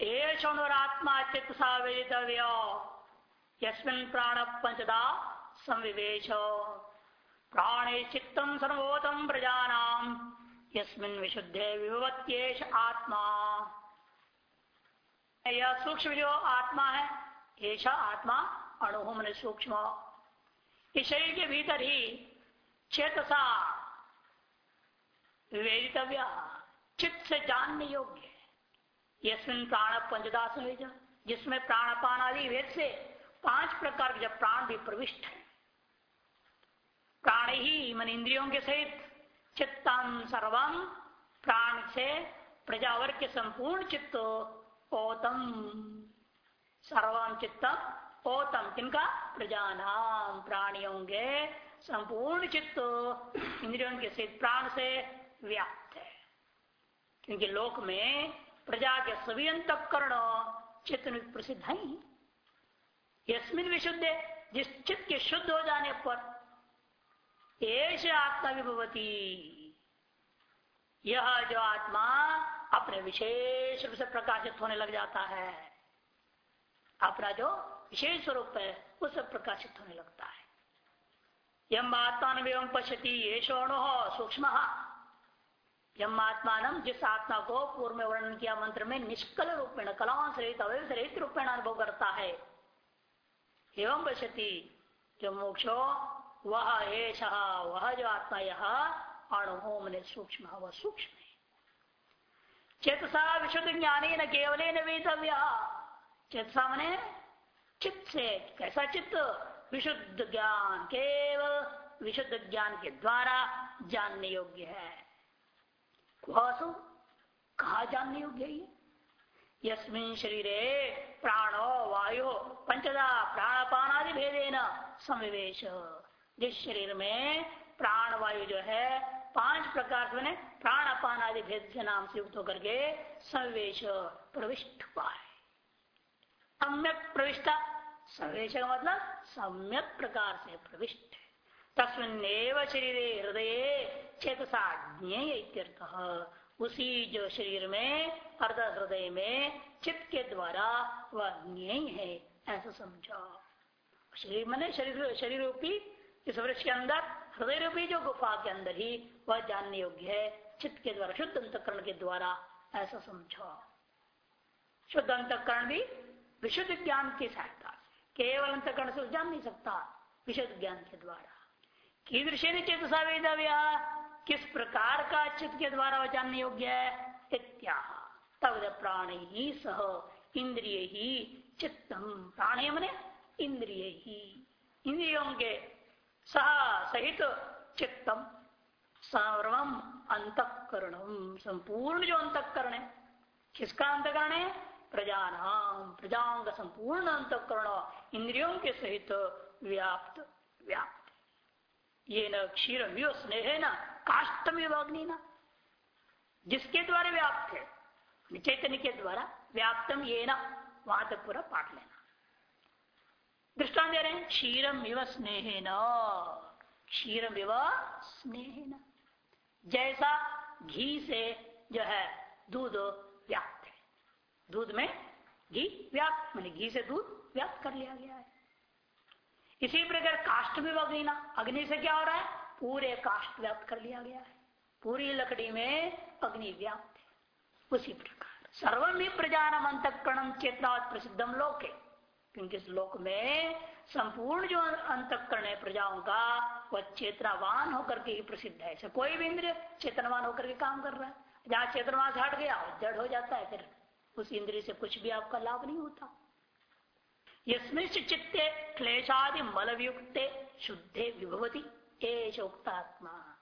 एषणुरात्मा चित्त सावेदितव्य यस्मिन प्राण पंचदा संविवेश प्राणे चित्तम सर्वोतम प्रजानाम यस्मिन विशुद्धे विभवत्येश आत्मा। यह सूक्ष्म जो आत्मा है ऐसा आत्मा अणु मन सूक्ष्म शरीर के भीतर ही चेतसा विवेदितव्य, चित्त से जानने योग्य। यशमिन प्राण पंचदास जिसमें प्राणपान आदि वेद से पाँच प्रकार के जब प्राण भी प्रविष्ट है। प्राण ही मन इंद्रियों के सहित चित्तम सर्वम प्राण से प्रजावर के संपूर्ण चित्त ओतम। सर्वम चित्तम ओतम, किनका? प्रजानाम प्राणियों के संपूर्ण चित्त इंद्रियों के सहित प्राण से व्याप्त है। क्योंकि लोक में प्रजा के सभी अंतकरण चित्त प्रसिद्ध है। यस्मिन विशुद्ध, जिस चित्त के शुद्ध हो जाने पर ऐश आत्मा विभवती यह जो आत्मा अपने विशेष रूप से प्रकाशित होने लग जाता है, अपना जो विशेष स्वरूप है उस प्रकाशित होने लगता है। यम आत्मा पश्यति, ये शोणो सूक्ष्म। आत्मान जिस आत्मा को पूर्व में वर्णन किया मंत्र में निष्कल रूपेण कलांश रहित अवैध रहित रूपेण अनुभव करता है। एवं पश्यति, जो मोक्षो, वह एश वह जो आत्मा यह अणु मैंने सूक्ष्म वह सूक्ष्म चेतसा विशुद्ध ज्ञानी न केवल वेतव्य चेतसा मने चित्त से। कैसा चित्त? विशुद्ध ज्ञान, केवल विशुद्ध ज्ञान के द्वारा जानने योग्य है। कहा जानने योग्य है यस्मिन शरीरे प्राणो वायु पंचदा प्राणपान आदि भेदे न समिवेश। जिस शरीर में प्राण वायु जो है, पाँच प्रकार से मैंने प्राण अपान आदि भेद के नाम से युक्त होकर के समिवेश प्रविष्ट हुआ है। सम्यक प्रविष्टा सवेश का मतलब सम्यक प्रकार से प्रविष्ट है। तस्मिन शरीर हृदय चेतसा ज्ञेय उसी जो शरीर में, अर्ध हृदय में, चित्त के द्वारा वह ज्ञेय है, ऐसा समझो। शरीर मने शरीर शरीर रूपी इस वृक्ष के अंदर, हृदय रूपी जो गुफा के अंदर ही वह जानने योग्य है, चित्त के द्वारा, शुद्ध अंतकरण के द्वारा, ऐसा समझो। शुद्ध अंतकरण भी विशुद्ध ज्ञान की सहायता केवल अंतकरण से जान नहीं सकता, विशुद्ध ज्ञान के द्वारा। कीदृशी चेत सावेदव्या किस प्रकार का चित्त के द्वारा जानने योग्य है? इत्या तब प्राण ही सह इंद्रिय ही चित्तम प्राण मने इंद्रिय। ही इंद्रियों के सह सहित चित्तम सर्वम अंतकरणम संपूर्ण जो अंतकरण है, किसका अंतकरण है? प्रजानाम प्रजाओं का संपूर्ण अंतकरण, इंद्रियों के सहित व्याप्त व्याप्त। ये न क्षीर स्नेह न काष्टम अग्नि न जिसके द्वारा व्याप्त है चैतन्य के द्वारा व्याप्तम ये न वहाँ तक पूरा पाठ लेना। दृष्टान दे रहे हैं क्षीरम इव स्नेह न क्षीरम इव स्नेह न जैसा घी से जो है दूध व्याप्त है। दूध में घी व्याप्त मैंने घी से दूध व्याप्त कर लिया गया है। इसी प्रकार काष्ट भी अग्नि ना, अग्नि से क्या हो रहा है? पूरे काष्ट व्याप्त कर लिया गया है। पूरी लकड़ी में अग्नि व्याप्त है। उसी प्रकार, सर्वम ही प्रजानम अंतकरणम चेतना प्रसिद्धम लोक। है क्योंकि इस लोक में संपूर्ण जो अंतकरण है प्रजाओं का, वह चेतनावान होकर के ही प्रसिद्ध है। ऐसे कोई भी इंद्रिय चेतनवान होकर के काम कर रहा है। जहाँ चेतनवान से हट गया, जड़ हो जाता है फिर। उस इंद्रिय से कुछ भी आपका लाभ नहीं होता। यस्मिन क्लेशादि मलयुक्त शुद्धे विभवती एश उक्तात्मा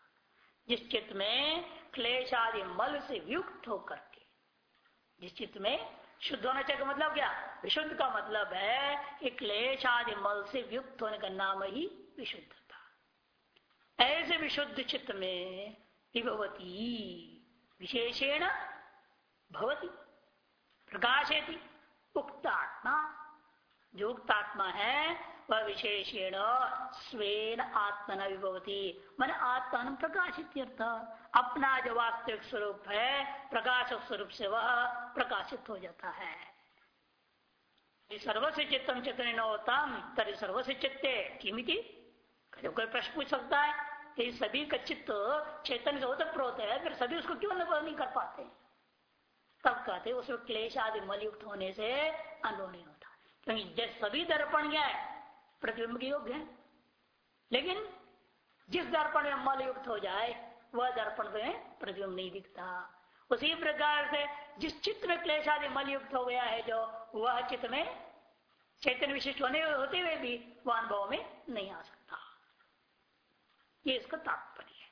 जिस चित्त में क्लेश आदि मल से युक्त होकर के, जिस चित्त में शुद्ध होना चाहिए मतलब क्या? विशुद्ध का मतलब है कि क्लेश आदि मल से युक्त होने का नाम ही विशुद्धता। ऐसे विशुद्ध चित्त में विभवती, विशेषेण भवती प्रकाशेती उक्त आत्मा जो उक्त आत्मा है, वह विशेषेण स्वेन आत्मन विभवती मन आत्मा प्रकाशित अपना जो वास्तविक स्वरूप है प्रकाश स्वरूप से वह प्रकाशित हो जाता है। सर्वस्व चित्तम चित्तन होताम तरी सर्वस्व चित्ते किमिति? कोई प्रश्न पूछ सकता है कि सभी का चित्त चेतन से होता प्रोत है, फिर सभी उसको क्यों नहीं कर पाते? तब कहते उसमें क्लेश आदि मलयुक्त होने से अनुभव नहीं होता क्योंकि सभी दर्पण क्या है? प्रतिबिंब के योग्य है। लेकिन जिस दर्पण में मल युक्त हो जाए, वह दर्पण में प्रतिबिंब नहीं दिखता। उसी प्रकार से जिस चित्त में क्लेश आदि मल युक्त हो गया है जो, वह चित्त में चैतन्य विशिष्ट होने होते हुए भी वह अनुभव में नहीं आ सकता। ये इसका तात्पर्य है।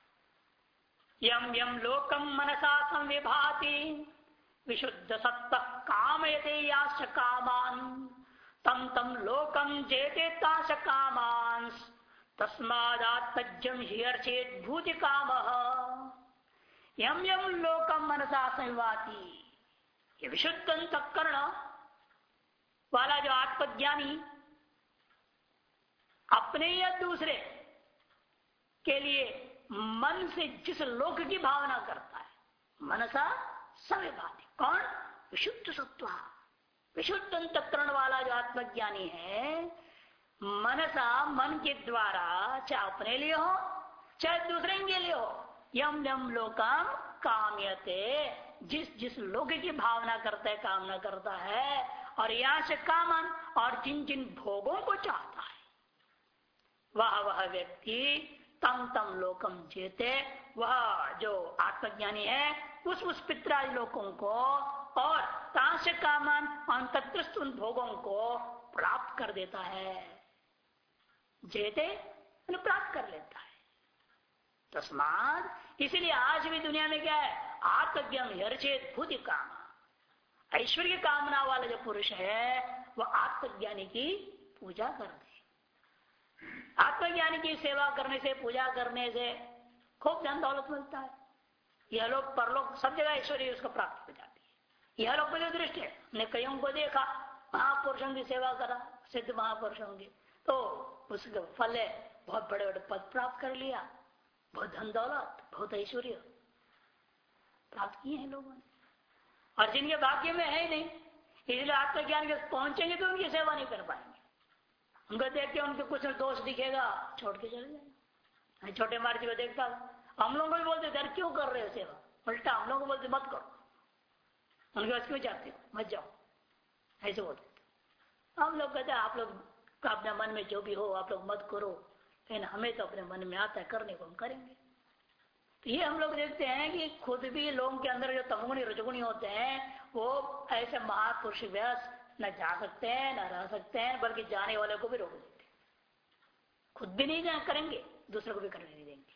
यम यम लोकम मनसा संविभाति, विशुद्ध सत्ता कामयते याश कामान। तम तम लोकम जेते ताश कामांस तस्मादात्मजम हियर्चेत भूति काम यम यम लोकम मनसा संवाती। विशुद्ध अंतकरण वाला जो आत्मज्ञानी। अपने या दूसरे के लिए मन से जिस लोक की भावना करता है, मनसा सविभाती। कौन? विशुद्ध सत्व। विशुद्ध अंतकरण वाला जो आत्मज्ञानी है, मनसा मन के द्वारा, चाहे अपने लिए हो, चाहे दूसरे के लिए हो यम यम लोकम काम्यते। जिस जिस लोक की भावना करता है, कामना करता है, और यहाँ से कामन, और जिन जिन भोगों को चाहता है। वह वह व्यक्ति तम तम लोकम जेते। वह जो आत्मज्ञानी है, उस उस पितराज लोकों को और ताश कामन अंतकृष्ट उन भोगों को प्राप्त कर देता है। जेते प्राप्त कर लेता है। तस्माद इसीलिए आज भी दुनिया में क्या है? आत्मज्ञान हर्चेत भूति काम। ऐश्वर्य कामना वाला जो पुरुष है वह आत्मज्ञानी की पूजा कर दे आत्मज्ञानी की सेवा करने से, पूजा करने से खूब धन दौलत मिलता है। यह लोग, परलोक, सब जगह ऐश्वर्य उसको प्राप्त हो जाता है। यह लोग मुझे दृष्टि है। ने कईयों को देखा, महापुरुषों की सेवा करा, सिद्ध महापुरुषों की। तो उसके फल है, बहुत बड़े बड़े पद प्राप्त कर लिया। बहुत धन दौलत, बहुत ऐश्वर्य। प्राप्त किए हैं लोगों ने। और जिनके भाग्य में है ही नहीं, इसलिए आत्मज्ञान के पहुँचेंगे तो उनकी सेवा नहीं कर पाएँगे। उनको देख के उनके कुछ दोष दिखेगा, छोड़ के चले जाए छोटे मार्जी को देखता हम लोग को भी बोलते यार क्यों कर रहे हो सेवा? उल्टा हम लोग को बोलते, मत करो। उनके पास क्यों जाते हो, मत जाओ। ऐसे बोलते हम लोग कहते हैं, आप लोग का अपने मन में जो भी हो, आप लोग मत करो। लेकिन हमें तो अपने मन में आता है, करने को हम करेंगे। तो ये हम लोग देखते हैं कि खुद भी लोगों के अंदर जो तमगुणी, रजगुणी होते हैं, वो ऐसे महापुरुष व्यस्त न जा सकते हैं, न रह सकते हैं, बल्कि जाने वाले को भी रोक देते खुद भी नहीं करेंगे, दूसरे को भी करने नहीं देंगे।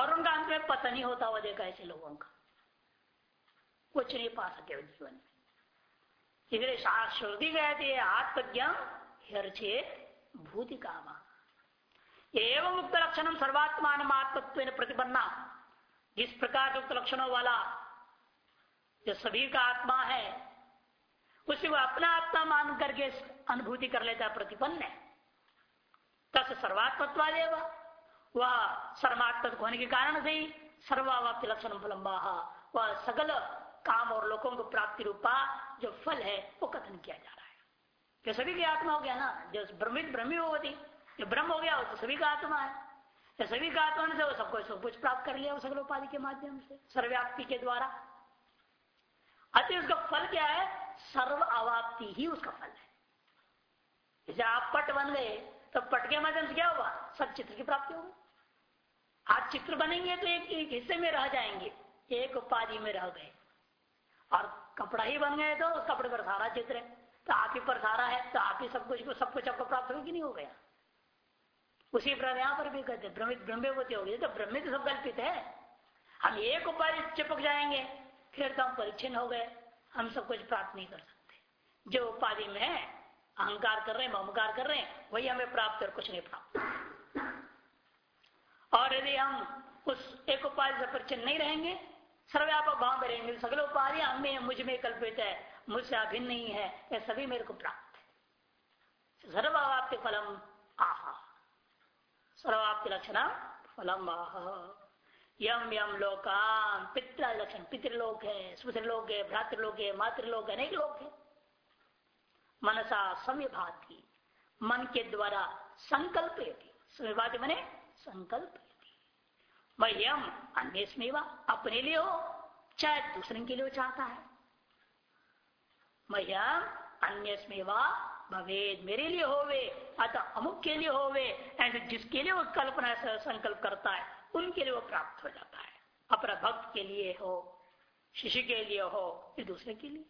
और उनका अंत में पता नहीं होता हुआ देखा ऐसे लोगों का। कुछ नहीं पा सके जीवन इसलिए श्रुति कहती है आत्मज्ञान हर्चेत भूति काम। एवं मुक्त लक्षण सर्वात्मान आत्मत्व प्रतिपन्ना। जिस प्रकार युक्त लक्षणों वाला जो सभी का आत्मा है, उसे वो अपना आत्मा मान करके अनुभूति कर लेता है, प्रतिपन्न तस सर्वात्मत्वादेव। वह सर्वात्मक होने के कारण से ही सर्वावाप्ति लक्षण वह सकल काम और लोगों को प्राप्ति रूपा जो फल है वो कथन किया जा रहा है। जो सभी की आत्मा हो गया ना जो ब्रह्मित ब्रह्मी होती जो ब्रह्म हो गया वो तो सभी का आत्मा है। जो सभी का आत्मा से वो सबको सब कुछ प्राप्त कर लिया सकल उपाधि के माध्यम से सर्व्याप्ति के द्वारा। अति उसका फल क्या है? सर्व अवाप्ति ही उसका फल है। जैसे आप पट बन गए तो पट के माध्यम से क्या हुआ? सब चित्र की प्राप्ति होगी आप चित्र बनेंगे तो एक, एक हिस्से में रह जाएँगे एक उपाधि में रह गए। और कपड़ा ही बन गए तो उस कपड़े पर सारा चित्र है। तो आप ही पर सारा है तो आप ही सब कुछ को सब कुछ आपको प्राप्त होगी नहीं हो गया? उसी प्रकार यहाँ पर भी कहते भ्रमित ब्रह्मवती होगी। तो भ्रमित सब कल्पित है। हम एक उपाय चिपक जाएँगे, फिर तो हम परिच्छिन्न हो गए। हम सब कुछ प्राप्त नहीं कर सकते। जो उपाधि में है, अहंकार कर रहे हैं, ममकार कर रहे हैं, वही हमें प्राप्त और कुछ नहीं प्राप्त और यदि हम उस एक उपाधि से परिचिन नहीं रहेंगे सर्वव्यापक भाव में रहेंगे सगल उपाधियाँ हमें मुझमें कल्पित है, मुझसे अभिन्न नहीं है यह सभी मेरे को प्राप्त है। सर्वाप्ति फलम आह। सर्वाप्ति लक्षण फलम आह। यम यम लोकान, पितृ लक्षण, पितृलोक है सुतृलोक है, भ्रातृलोक है, मातृलोक है, अनेक लोक है। मनसा संविभाती, मन के द्वारा संकल्प संविभाति मने संकल्प मह्यम अन्य अपने लिए हो चाहे दूसरे के लिए चाहता है। मह्यम अन्य भवेद मेरे लिए होवे, अतः अमुक के लिए होवे, ऐसे जिसके लिए वो कल्पना संकल्प करता है, उनके लिए वो प्राप्त हो जाता है। अपना भक्त के लिए हो शिशु के लिए हो, या दूसरे के लिए।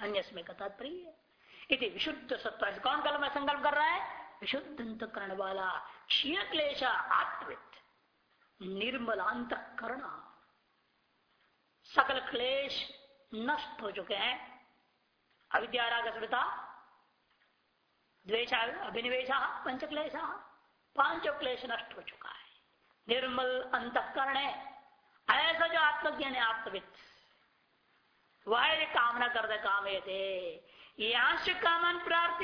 अन्य में का तात्पर्य है विशुद्ध सत्व कौन कल में संकल्प कर रहा है? विशुद्ध अंतकरण वाला क्षीण क्लेश आत्मित निर्मलांत करण सकल क्लेश नष्ट हो चुके हैं। अविद्याराग स्मृता द्वेश अभिनिवेश पंच क्लेश पाँच क्लेश नष्ट हो चुका है। निर्मल अंतकरण है। ऐसा जो आत्मज्ञान है, आत्मविद। वह कामना करते काम ये थे यांश कामन प्रार्थ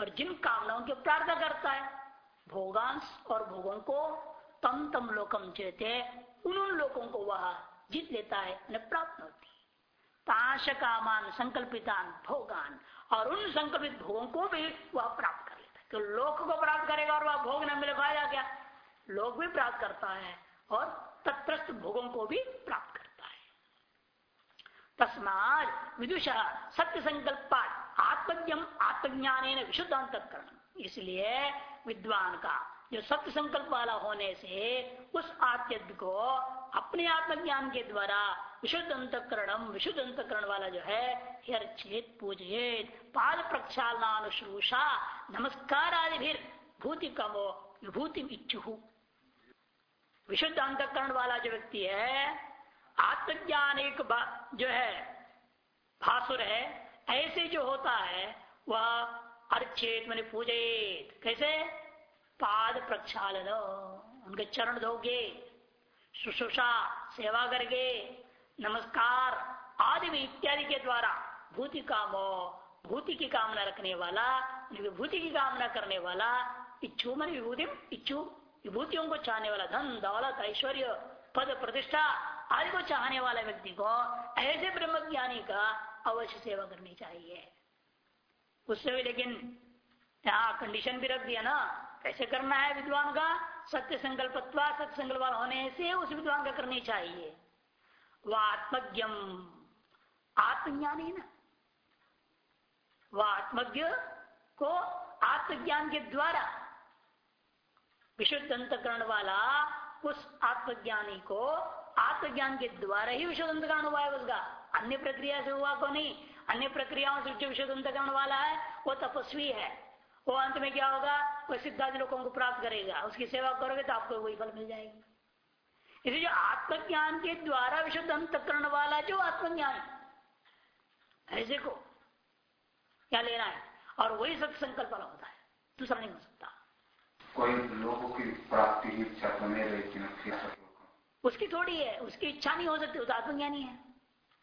और जिन कामनाओं की प्रार्थना करता है, भोगांश और भोगों को तम तम लोकम चेते उन लोगों को वह जीत लेता है प्राप्त होती। ताश कामान संकल्पितान भोगान, और उन संकल्पित भोगों को भी वह प्राप्त कर लेता है। तो लोक को प्राप्त करेगा और वह भोग न मिल पाएगा क्या? लोग भी प्राप्त करता है, और तत्प्रस्त भोगों को भी प्राप्त करता है। तस्माद विदुषा सत्य संकल्प आत्मज्ञम आत्मज्ञान विशुद्धांत अंतकरण इसलिए विद्वान का जो सत्य संकल्प वाला होने से उस आत्यद को अपने आत्मज्ञान के द्वारा विशुद्ध अंतकरणम, विशुद्ध अंतकरण वाला जो है हर्चेत पूजित पाद प्रक्षालनानुश्रूषा नमस्कार आदि भी भूति कमो विभूति इच्छु। विशुद्ध अंतकरण वाला जो व्यक्ति है, आत्मज्ञान एक जो है, भासुर है, ऐसे जो होता है, वह अर्चेत, मैंने पूजित कैसे? पाद प्रक्षालन। उनके चरण धोगे शुश्रूषा, सेवा करके नमस्कार आदि में इत्यादि के द्वारा भूति कामो भूति की कामना रखने वाला विभूति की कामना करने वाला इच्छु मन विभूति, इच्छु विभूतियों को चाहने वाला धन, दौलत, ऐश्वर्य, पद प्रतिष्ठा आदि को चाहने वाले व्यक्ति को ऐसे ब्रह्म ज्ञानी का अवश्य सेवा करनी चाहिए। उससे भी लेकिन, यहाँ कंडीशन भी रख दिया ना कैसे करना है विद्वान का, सत्य संकल्प सत्य संकल्प होने से उस विद्वान का करनी चाहिए। वह आत्मज्ञम आत्मज्ञानी ना? वह आत्मज्ञ को आत्मज्ञान के द्वारा विशुद्ध अंतकरण वाला उस आत्मज्ञानी को आत्मज्ञान के द्वारा ही विशुद्ध अंतकरण हुआ है उसका। अन्य प्रक्रिया से हुआ को नहीं। अन्य प्रक्रियाओं से जो विशुद्ध अंतकरण वाला है, वो तपस्वी है। वो अंत में क्या होगा? वो सिद्धादि लोगों को प्राप्त करेगा। उसकी सेवा करोगे तो आपको वही फल मिल जाएगा। इसलिए जो आत्मज्ञान के द्वारा विशुद्ध अंत अंतकरण वाला जो आत्मज्ञान ऐसे को क्या लेना है? और वही सब संकल्प वाला होता है। दूसरा नहीं हो सकता। कोई लोगों की प्राप्ति की इच्छा तो नहीं रहती उसकी थोड़ी है। उसकी इच्छा नहीं हो सकती। तो आत्मज्ञानी है।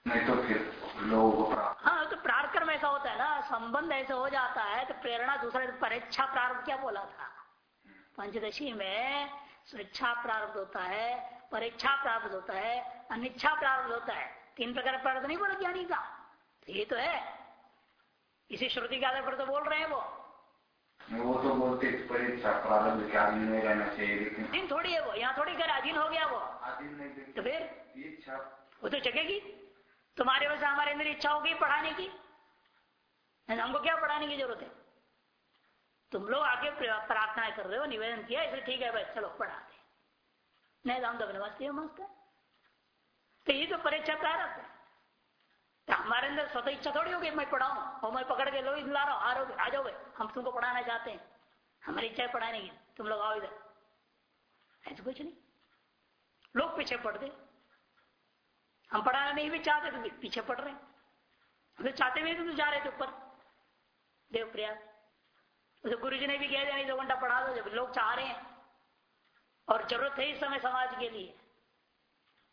नहीं तो फिर लोगों को हाँ तो प्रारक्रम ऐसा होता है ना संबंध ऐसा हो जाता है तो प्रेरणा दूसरे परीक्षा प्रारंभ क्या बोला था? पंचदशी में स्वेच्छा प्रारब्ध होता है परीक्षा प्राप्त होता है अनिच्छा प्रारब्ध होता है। तीन प्रकार प्रारब्ध नहीं बोला ज्ञानी का। तो ये तो है। इसी श्रुति के आधार पर तो बोल रहे हैं वो। वो तो बोलते परीक्षा प्रारंभ के अधीन नहीं रहना चाहिए लेकिन थोड़ी है वो यहाँ थोड़ी कर अधीन हो गया वो। अधीन नहीं तो फिर इच्छा। वो तो जगेगी। तुम्हारे वजह हमारे अंदर इच्छा होगी पढ़ाने की। हमको क्या पढ़ाने की ज़रूरत है? तुम लोग आगे प्रार्थना कर रहे हो, निवेदन किया, इसलिए ठीक है भाई चलो, पढ़ा दे। नहीं तो हम तो अपने वास्ते है तो ये तो परीक्षा प्रारंभ है। तो हमारे अंदर स्वतः इच्छा थोड़ी होगी, मैं पढ़ाऊं, और मैं पकड़ के लो ला रहा हूँ, आ जाओ हम तुमको पढ़ाना चाहते हैं। हमारी इच्छा पढ़ाने की। तुम लोग आओ इधर। ऐसा कुछ नहीं। लोग पीछे पढ़ते हम पढ़ाना नहीं भी चाहते तो पीछे पढ़ रहे तो चाहते भी तो जा रहे थे ऊपर। देव प्रयाग तो गुरु जी ने भी कह दिया, नहीं, दो घंटा पढ़ा दो, जब लोग चाह रहे हैं। और ज़रूरत है इस समय समाज के लिए।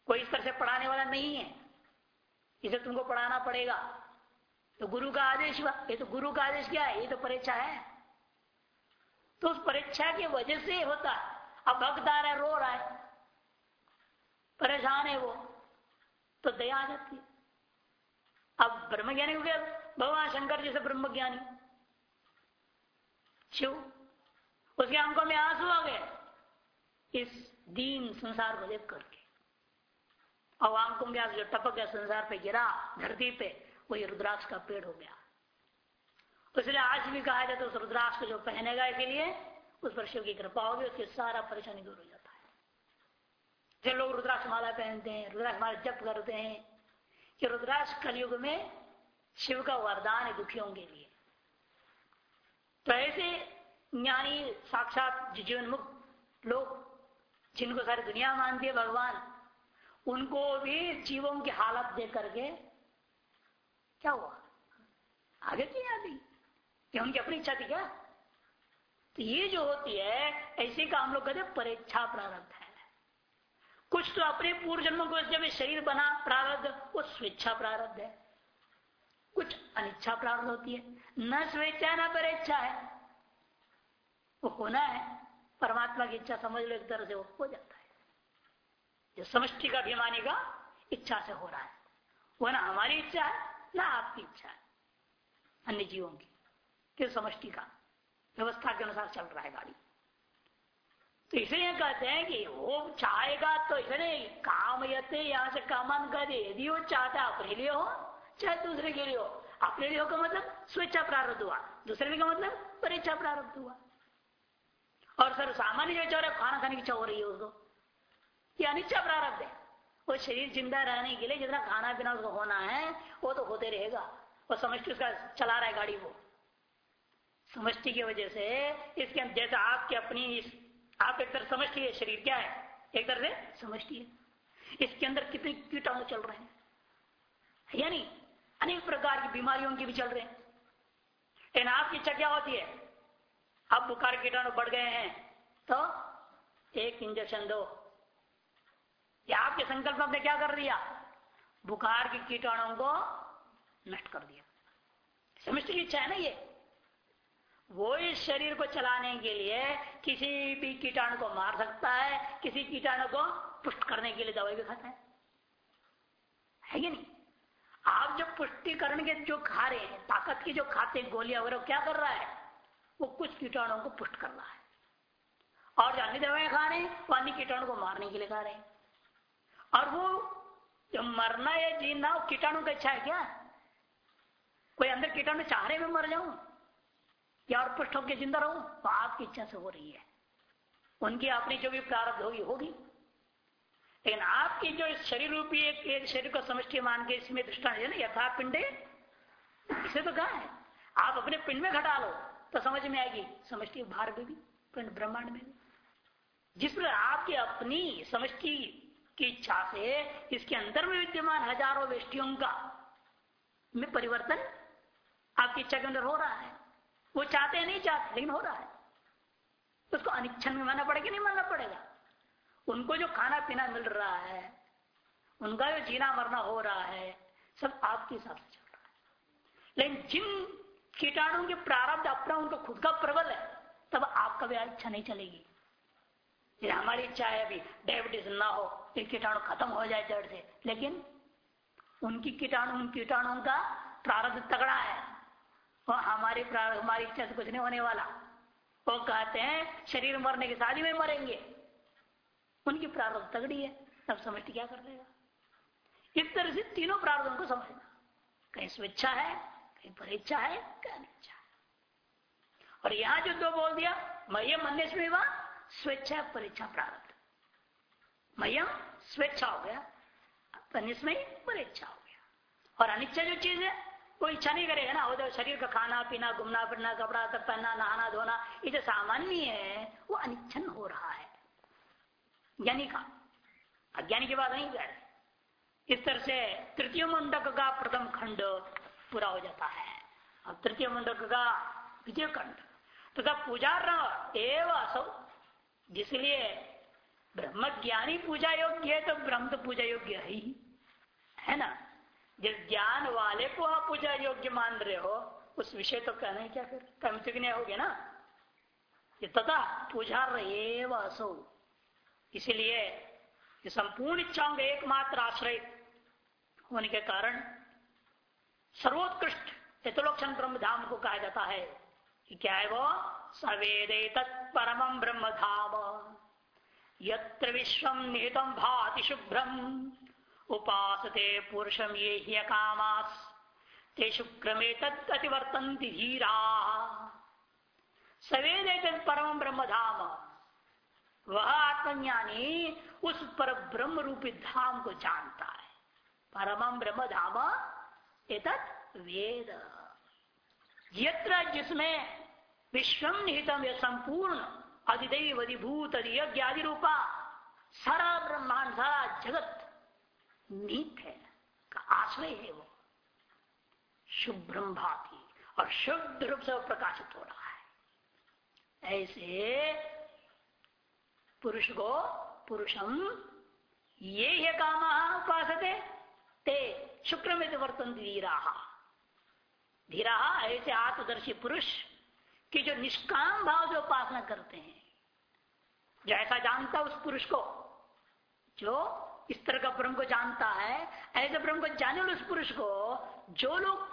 कोई इस तरह से पढ़ाने वाला नहीं है। इसे तुमको पढ़ाना पड़ेगा। तो गुरु का आदेश हुआ। ये तो गुरु का आदेश क्या है? ये तो परीक्षा है। तो उस परीक्षा की वजह से होता है। अब भक्त आ रहा है, रो रहा है। परेशान है वो। तो दया आ जाती है। अब ब्रह्मज्ञानी हो गया, भगवान शंकर जैसे ब्रह्मज्ञानी। शिव उसके आँखों में आँसू आ गए। इस दीन संसार को देख करके। और आँखों में जो टपक गया, संसार पे गिरा, धरती पे, वही रुद्राक्ष का पेड़ हो गया। इसलिए आज भी कहा जाता है उस रुद्राक्ष को जो पहनेगा के लिए, उस पर शिव की कृपा होगी, उसकी सारा परेशानी दूर हो जाता जो लोग रुद्राक्ष माला पहनते हैं, रुद्राक्ष माला जप करते हैं, कि रुद्राक्ष कलयुग में शिव का वरदान है दुखियों के लिए। तो ऐसे ज्ञानी, साक्षात जीवन मुक्त लोग, जिनको सारी दुनिया मानती है भगवान, उनको भी जीवों की हालत देख करके क्या हुआ? आगे की आती क्या उनकी अपनी इच्छा थी क्या? तो ये जो होती है, ऐसे का हम लोग कहते परीक्षा प्रारंभ है। कुछ तो अपने पूर्व जन्मों को जब शरीर बना प्रारब्ध, वो स्वेच्छा प्रारब्ध है। कुछ अनिच्छा प्रारब्ध होती है। न स्वेच्छा, न इच्छा है। वो होना है, परमात्मा की इच्छा समझ लो एक तरह से वो हो जाता है। जो समष्टि का अभिमानी का इच्छा से हो रहा है। वो ना हमारी इच्छा है, ना आपकी इच्छा है, अन्य जीवों की। समष्टि का? व्यवस्था के अनुसार चल रहा है गाड़ी। तो इसलिए कहते हैं कि वो चाहेगा तो इसलिए काम यते यहाँ से कामन कर यदि वो चाहता अपने लिए हो, चाहे दूसरे के लिए हो। अपने लिए हो का मतलब स्वेच्छा प्रारब्ध हुआ। दूसरे का मतलब परीक्षा प्रारब्ध हुआ। और सर सामान्य जो चाह खाना खाने की इच्छा हो रही है उसको। ये अनिच्छा प्रारब्ध है। वो शरीर ज़िंदा रहने के लिए जितना खाना पीना उसको होना है, वो तो होते रहेगा। वो समष्टि उसका चला रहा है गाड़ी को। समष्टि की वजह से इसके जैसे आपकी अपनी इस समष्टि है, शरीर क्या है? एक तरह से समष्टि है। इसके अंदर कितने कीटाणु चल रहे हैं? यानी अनेक प्रकार की बीमारियों के भी चल रहे हैं। लेकिन आपकी इच्छा क्या होती है? अब बुखार कीटाणु बढ़ गए हैं तो एक इंजेक्शन दो। या आपके संकल्प ने क्या कर दिया? बुखार के कीटाणुओं को नष्ट कर दिया। समझते की इच्छा है ना ये? वो इस शरीर को चलाने के लिए किसी भी कीटाणु को मार सकता है, किसी कीटाणु को पुष्ट करने के लिए दवाई भी खाता है। है कि नहीं? आप जो पुष्टिकरण के जो खा रहे हैं, ताकत की जो खाते हैं, गोलियाँ वगैरह क्या कर रहा है? वो कुछ कीटाणुओं को पुष्ट कर रहा है। और जो अन्य दवाएँ खा रहे हैं, वो अन्य कीटाणु को मारने के लिए खा रहे हैं। और वो जो मरना या जीना, वो कीटाणु का इच्छा है क्या? कोई अंदर कीटाणु चाह रहे मैं मर जाऊँ? या और पुष्ट होकर ज़िंदा रहूँ तो आपकी इच्छा से हो रही है। उनकी अपनी जो भी प्रारब्ध होगी होगी। लेकिन आपकी जो शरीर रूपी एक, एक शरीर को समष्टि मान के इसमें दृष्टान है ना यथा पिंडे इसे तो कहा है। आप अपने पिंड में घटा लो तो समझ में आएगी समष्टि भार में भी पिंड ब्रह्मांड में भी। जिस पर आपकी अपनी समष्टि की इच्छा से इसके अंदर में विद्यमान हज़ारों वेष्टियों का में परिवर्तन आपकी इच्छा के अंदर हो रहा है। वो चाहते हैं, नहीं चाहते, लेकिन हो रहा है। उसको अनिच्छन में मानना पड़ेगा, नहीं मानना पड़ेगा। उनको जो खाना पीना मिल रहा है, उनका जो जीना मरना हो रहा है, सब आपके हिसाब से चल रहा है। लेकिन जिन कीटाणु के प्रारब्ध अपना उनको खुद का प्रबल है, तब आपका भी इच्छा नहीं चलेगी। हमारी इच्छा है अभी डायबिटीज़ ना हो ये कीटाणु खत्म हो जाए जड़ से। लेकिन उनकी कीटाणु, उन कीटाणुओं का प्रारब्ध तगड़ा है। वो हमारी हमारी इच्छा से कुछ नहीं होने वाला। वो कहते हैं, शरीर मरने के शादी में मरेंगे। उनकी प्रारब्ध तगड़ी है, तब समझ क्या कर लेगा? इस तरह से तीनों प्रारब्धों को समझना। कहीं स्वेच्छा है, कहीं परीक्षा है, कहीं अनिच्छा है। और यहाँ जो दो बोल दिया, मह्यम अन्य स्वेच्छा परीक्षा प्रारब्ध। मह्यम स्वेच्छा हो गया में परीक्षा हो गया। और अनिच्छा जो चीज़ है वो इच्छा नहीं करेगा ना तो शरीर का खाना, पीना, घूमना, फिरना, कपड़ा तक पहनना, नहाना, धोना, ये जो सामान्य है, वो अनिच्छन हो रहा है। ज्ञानी का। अज्ञानी की बात नहीं कह रहे। इस तरह से तृतीय मंडक का प्रथम खंड पूरा हो जाता है। अब तृतीय मंडक का द्वितीय खंड। तथा तो पूजा एवं असौ। जिसलिए ब्रह्म ज्ञानी पूजा योग्य है तो ब्रह्म तो पूजा योग्य है ही। है ना? जिस ज्ञान वाले को आप पूजा योग्य मान रहे हो, उस विषय तो कहना ही क्या फिर? कम हो गया ना? ये तथा पूजा रहे असो। इसलिए संपूर्ण इच्छाओं का एकमात्र आश्रय होने के कारण सर्वोत्कृष्ट चतुलक्षण ब्रह्म धाम को कहा जाता है कि क्या है वो? सवेदे तत्परम ब्रह्म धाम यत्र विश्व निहितम भाति शुभ्रम। उपासते पुरुषम ये ही कामास ते शुक्रमे तत्वर्तंति धीरा। सवेदे परम ब्रह्म धाम वह आत्मज्ञानी उस पर ब्रह्म रूपी धाम को जानता है। परम ब्रह्म धाम एतत् वेद। यत्र जिसमें विश्वम निहितम यह संपूर्ण अधिदेव अधिभूत यज्ञ आदि रूपा सारा ब्रह्मांड सारा जगत नीत है, का आश्रय है वो। शुभ्रम भाती और शुद्ध रूप से प्रकाशित हो रहा है। ऐसे पुरुष को पुरुषम, ये है काम, उपासते, ते शुक्र में वर्तन धीरा धीरा ऐसे आत्मदर्शी पुरुष की जो निष्काम भाव जो उपासना करते हैं। जो ऐसा जानता उस पुरुष को, जो इस तरह का ब्रह्म को जानता है, ऐसे ब्रह्म को जाने वाले उस पुरुष को जो लोग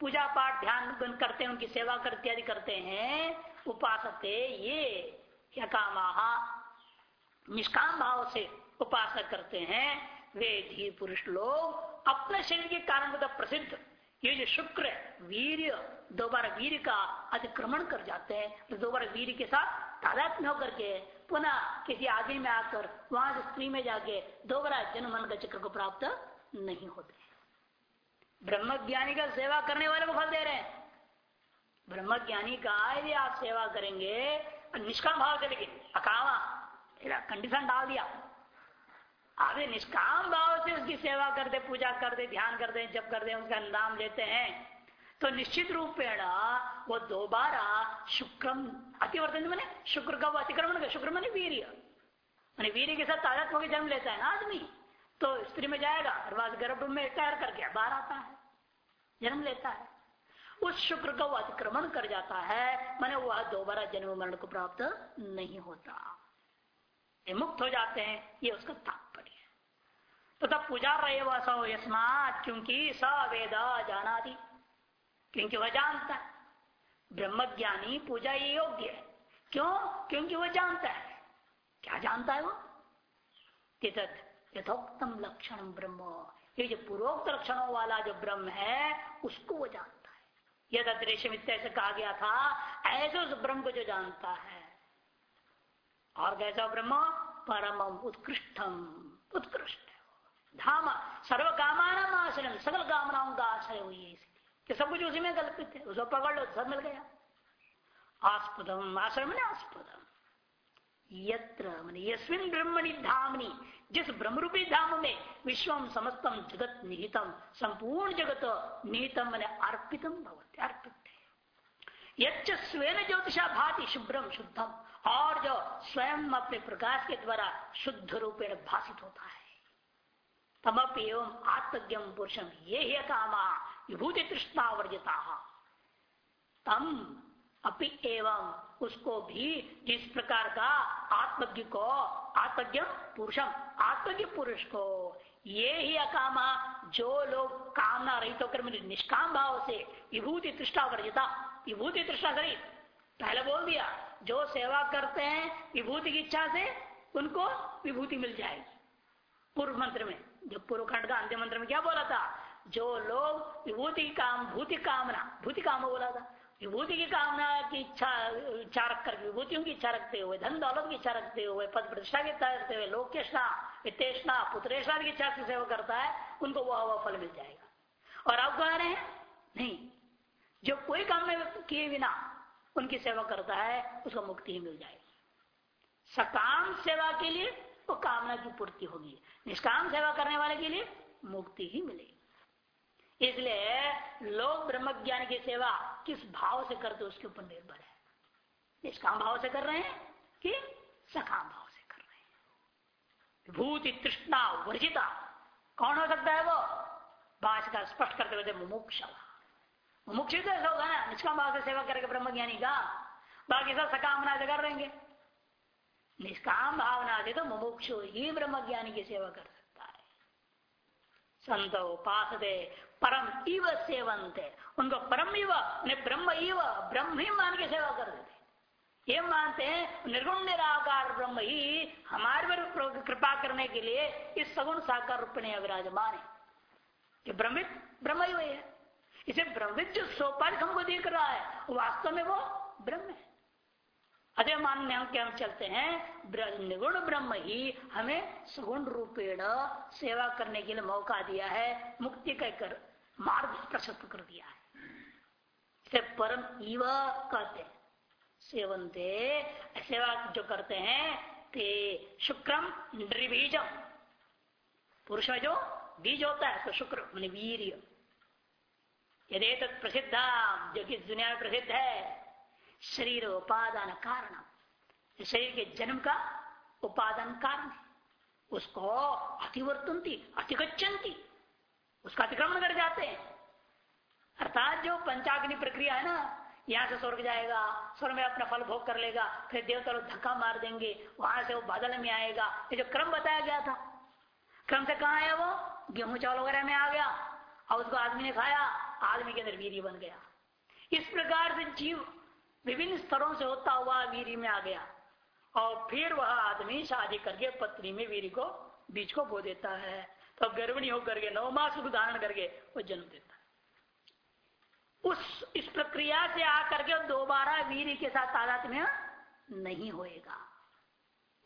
पूजा पाठ, ध्यान करते हैं, उनकी सेवा करते आदि करते हैं, उपासते, ये क्या काम निष्काम भाव से उपासना करते हैं। वे धी पुरुष लोग अपने शरीर के कारण तो प्रसिद्ध। ये जो शुक्र, वीर, दोबारा वीर का अतिक्रमण कर जाते हैं तो दोबारा वीर के साथ तादात्म्य होकर के पुनः किसी आदमी में आकर, वहाँ से स्त्री में जाके दोबारा जन्म मन का चक्र को प्राप्त नहीं होते। ब्रह्म ज्ञानी का सेवा करने वाले को फल दे रहे हैं। ब्रह्म ज्ञानी का यदि आप सेवा करेंगे निष्काम भाव से लेकिन अकावा कंडीशन डाल दिया। आप निष्काम भाव से उसकी सेवा करते, पूजा करते, ध्यान करते जब करते, उसका नाम लेते हैं। तो निश्चित रूपेण वो दोबारा शुक्रम अतिवर्तन मैंने शुक्र का वो अतिक्रमण का शुक्र मैंने वीर मैंने वीर के साथ तादात्म होकर जन्म लेता है ना आदमी। तो स्त्री में जाएगा गर्भ में तैयार करके बाहर आता है, जन्म लेता है। उस शुक्र का वो अतिक्रमण कर जाता है, मैंने वह दोबारा जन्म मरण को प्राप्त नहीं होता। ये मुक्त हो जाते हैं, ये उसका तात्पर्य है। तो पूजा रहे वह सौ यस्मात, क्योंकि स वेदा जाना दी क्योंकि वह जानता है। ब्रह्मज्ञानी पूजा ये योग्य है। क्यों? क्योंकि वह जानता है। क्या जानता है वो? तिथत यथोक्तम लक्षण ब्रह्म। ये जो पूर्वोक्त लक्षणों वाला जो ब्रह्म है, उसको वो जानता है। यद अदृश्य मित्र से कहा गया था, ऐसे उस ब्रह्म को जो जानता है। और कैसा ब्रह्म? परम उत्कृष्टम उत्कृष्ट धाम सर्व कामान आश्रय, सकल कामनाओं का आश्रय हुई है कि सब कुछ उसी में कल्पित है उसको पकड़ लो, सब मिल गया। आस्पदम, आश्रम ने आस्पदम। यत्र यस्मिन ब्रह्मणि धामनी, जिस ब्रह्मरूपी धाम में विश्वम समस्तम जगत निहितम संपूर्ण जगत निहितम मैंने अर्पितम अर्पित। यच्च स्वयं ज्योतिषा भाति शुभ्रम शुद्धम, और जो स्वयं अपने प्रकाश के द्वारा शुद्ध रूपेण भाषित होता है। तमप एवं आत्मज्ञम पुरुषम, ये ही कामा विभूति तृष्णा वर्जिता तम अपि एवं उसको भी जिस प्रकार का आत्मज्ञ को, आत्मज्ञ पुरुषम, आत्मज्ञ पुरुष को, ये ही अकामा जो लोग कामना रहित होकर मेरे निष्काम भाव से विभूति तृष्ठा वर्जिता। विभूति तृष्णा करी। पहले बोल दिया, जो सेवा करते हैं विभूति की इच्छा से उनको विभूति मिल जाएगी। पूर्व मंत्र में जो पूर्व खंड का अंतिम मंत्र में क्या बोला था? जो लोग विभूति काम, भूति कामना, भूति काम बोला था। विभूति की कामना की इच्छा इच्छा रख विभूतियों की इच्छा रखते हुए, धन दौलत की इच्छा रखते हुए, पद प्रतिष्ठा की इच्छा रखते हुए लोकेशना वित्तेषणा पुत्रेशना की इच्छा से सेवा करता है, उनको वह वह फल मिल जाएगा। और आप कह रहे हैं, नहीं, जो कोई काम में किए बिना उनकी सेवा करता है, उसको मुक्ति ही मिल जाएगी। सकाम सेवा के लिए वो कामना की पूर्ति होगी। निष्काम सेवा करने वाले के लिए मुक्ति ही मिलेगी। इसलिए लोग ब्रह्म ज्ञान की सेवा किस भाव से करते उसके ऊपर निर्भर है। निष्काम भाव से कर रहे हैं कि सकाम भाव से कर रहे हैं। भूति तृष्णा वर्जिता। कौन हो सकता है वो? भाष का स्पष्ट करते हुए मुमुक्ष तो ऐसा होगा ना, निष्काम भाव से सेवा करके ब्रह्म ज्ञानी का। बाकी सब सकामना से कर लेंगे निष्काम भावना से तो मुमुक्ष ही ब्रह्म ज्ञानी की सेवा कर सकता है। संत उपास परम इव सेवंत उनको परम इव ब्रह्म इव ब्रह्म ही मान के सेवा कर देते ये मानते हैं, निर्गुण, निराकार ब्रह्म ही हमारे कृपा करने के लिए इस सगुण साकार रूप में विराजमान है। ये ब्रह्मित ब्रह्म ही वही है। इसे ब्रह्मित जो सोपालिक हमको दिख रहा है वास्तव में वो ब्रह्म है। अतः मानने हम क्या हम चलते हैं निगुण ब्रह्म ही हमें सगुण रूपेण सेवा करने के लिए मौका दिया है, मुक्ति कहकर मार्ग प्रशस्त कर दिया है। इसे परम इव कहते हैं। सेवनते सेवा जो करते हैं, ते शुक्रम नृबीजम पुरुष जो, बीज होता है तो शुक्र मान वीर यदि तत् प्रसिद्ध, जो कि दुनिया में प्रसिद्ध है शरीर उपादान कारण शरीर के जन्म का उपादान कारण उसको अतिवर्तनती अतिगछन्ति उसका अतिक्रमण कर जाते हैं। अर्थात जो पंचाग्नि प्रक्रिया है ना, यहाँ से स्वर्ग जाएगा, स्वर्ग में अपना फल भोग कर लेगा, फिर देवता लोग धक्का मार देंगे, वहाँ से वो बादल में आएगा। ये जो क्रम बताया गया था, क्रम से कहा आया वो? गेहूँ चावल वगैरह में आ गया, और उसको आदमी ने खाया, आदमी के अंदर वीरी बन गया। इस प्रकार से जीव विभिन्न स्तरों से होता हुआ वीरी में आ गया, और फिर वह आदमी शादी करके पत्नी में वीरी को, बीज को बो देता है। तो गर्भिणी होकर के नौ मास को धारण करके वो जन्म देता उस, इस प्रक्रिया से आकर के दोबारा वीर के साथ तादात में नहीं होएगा।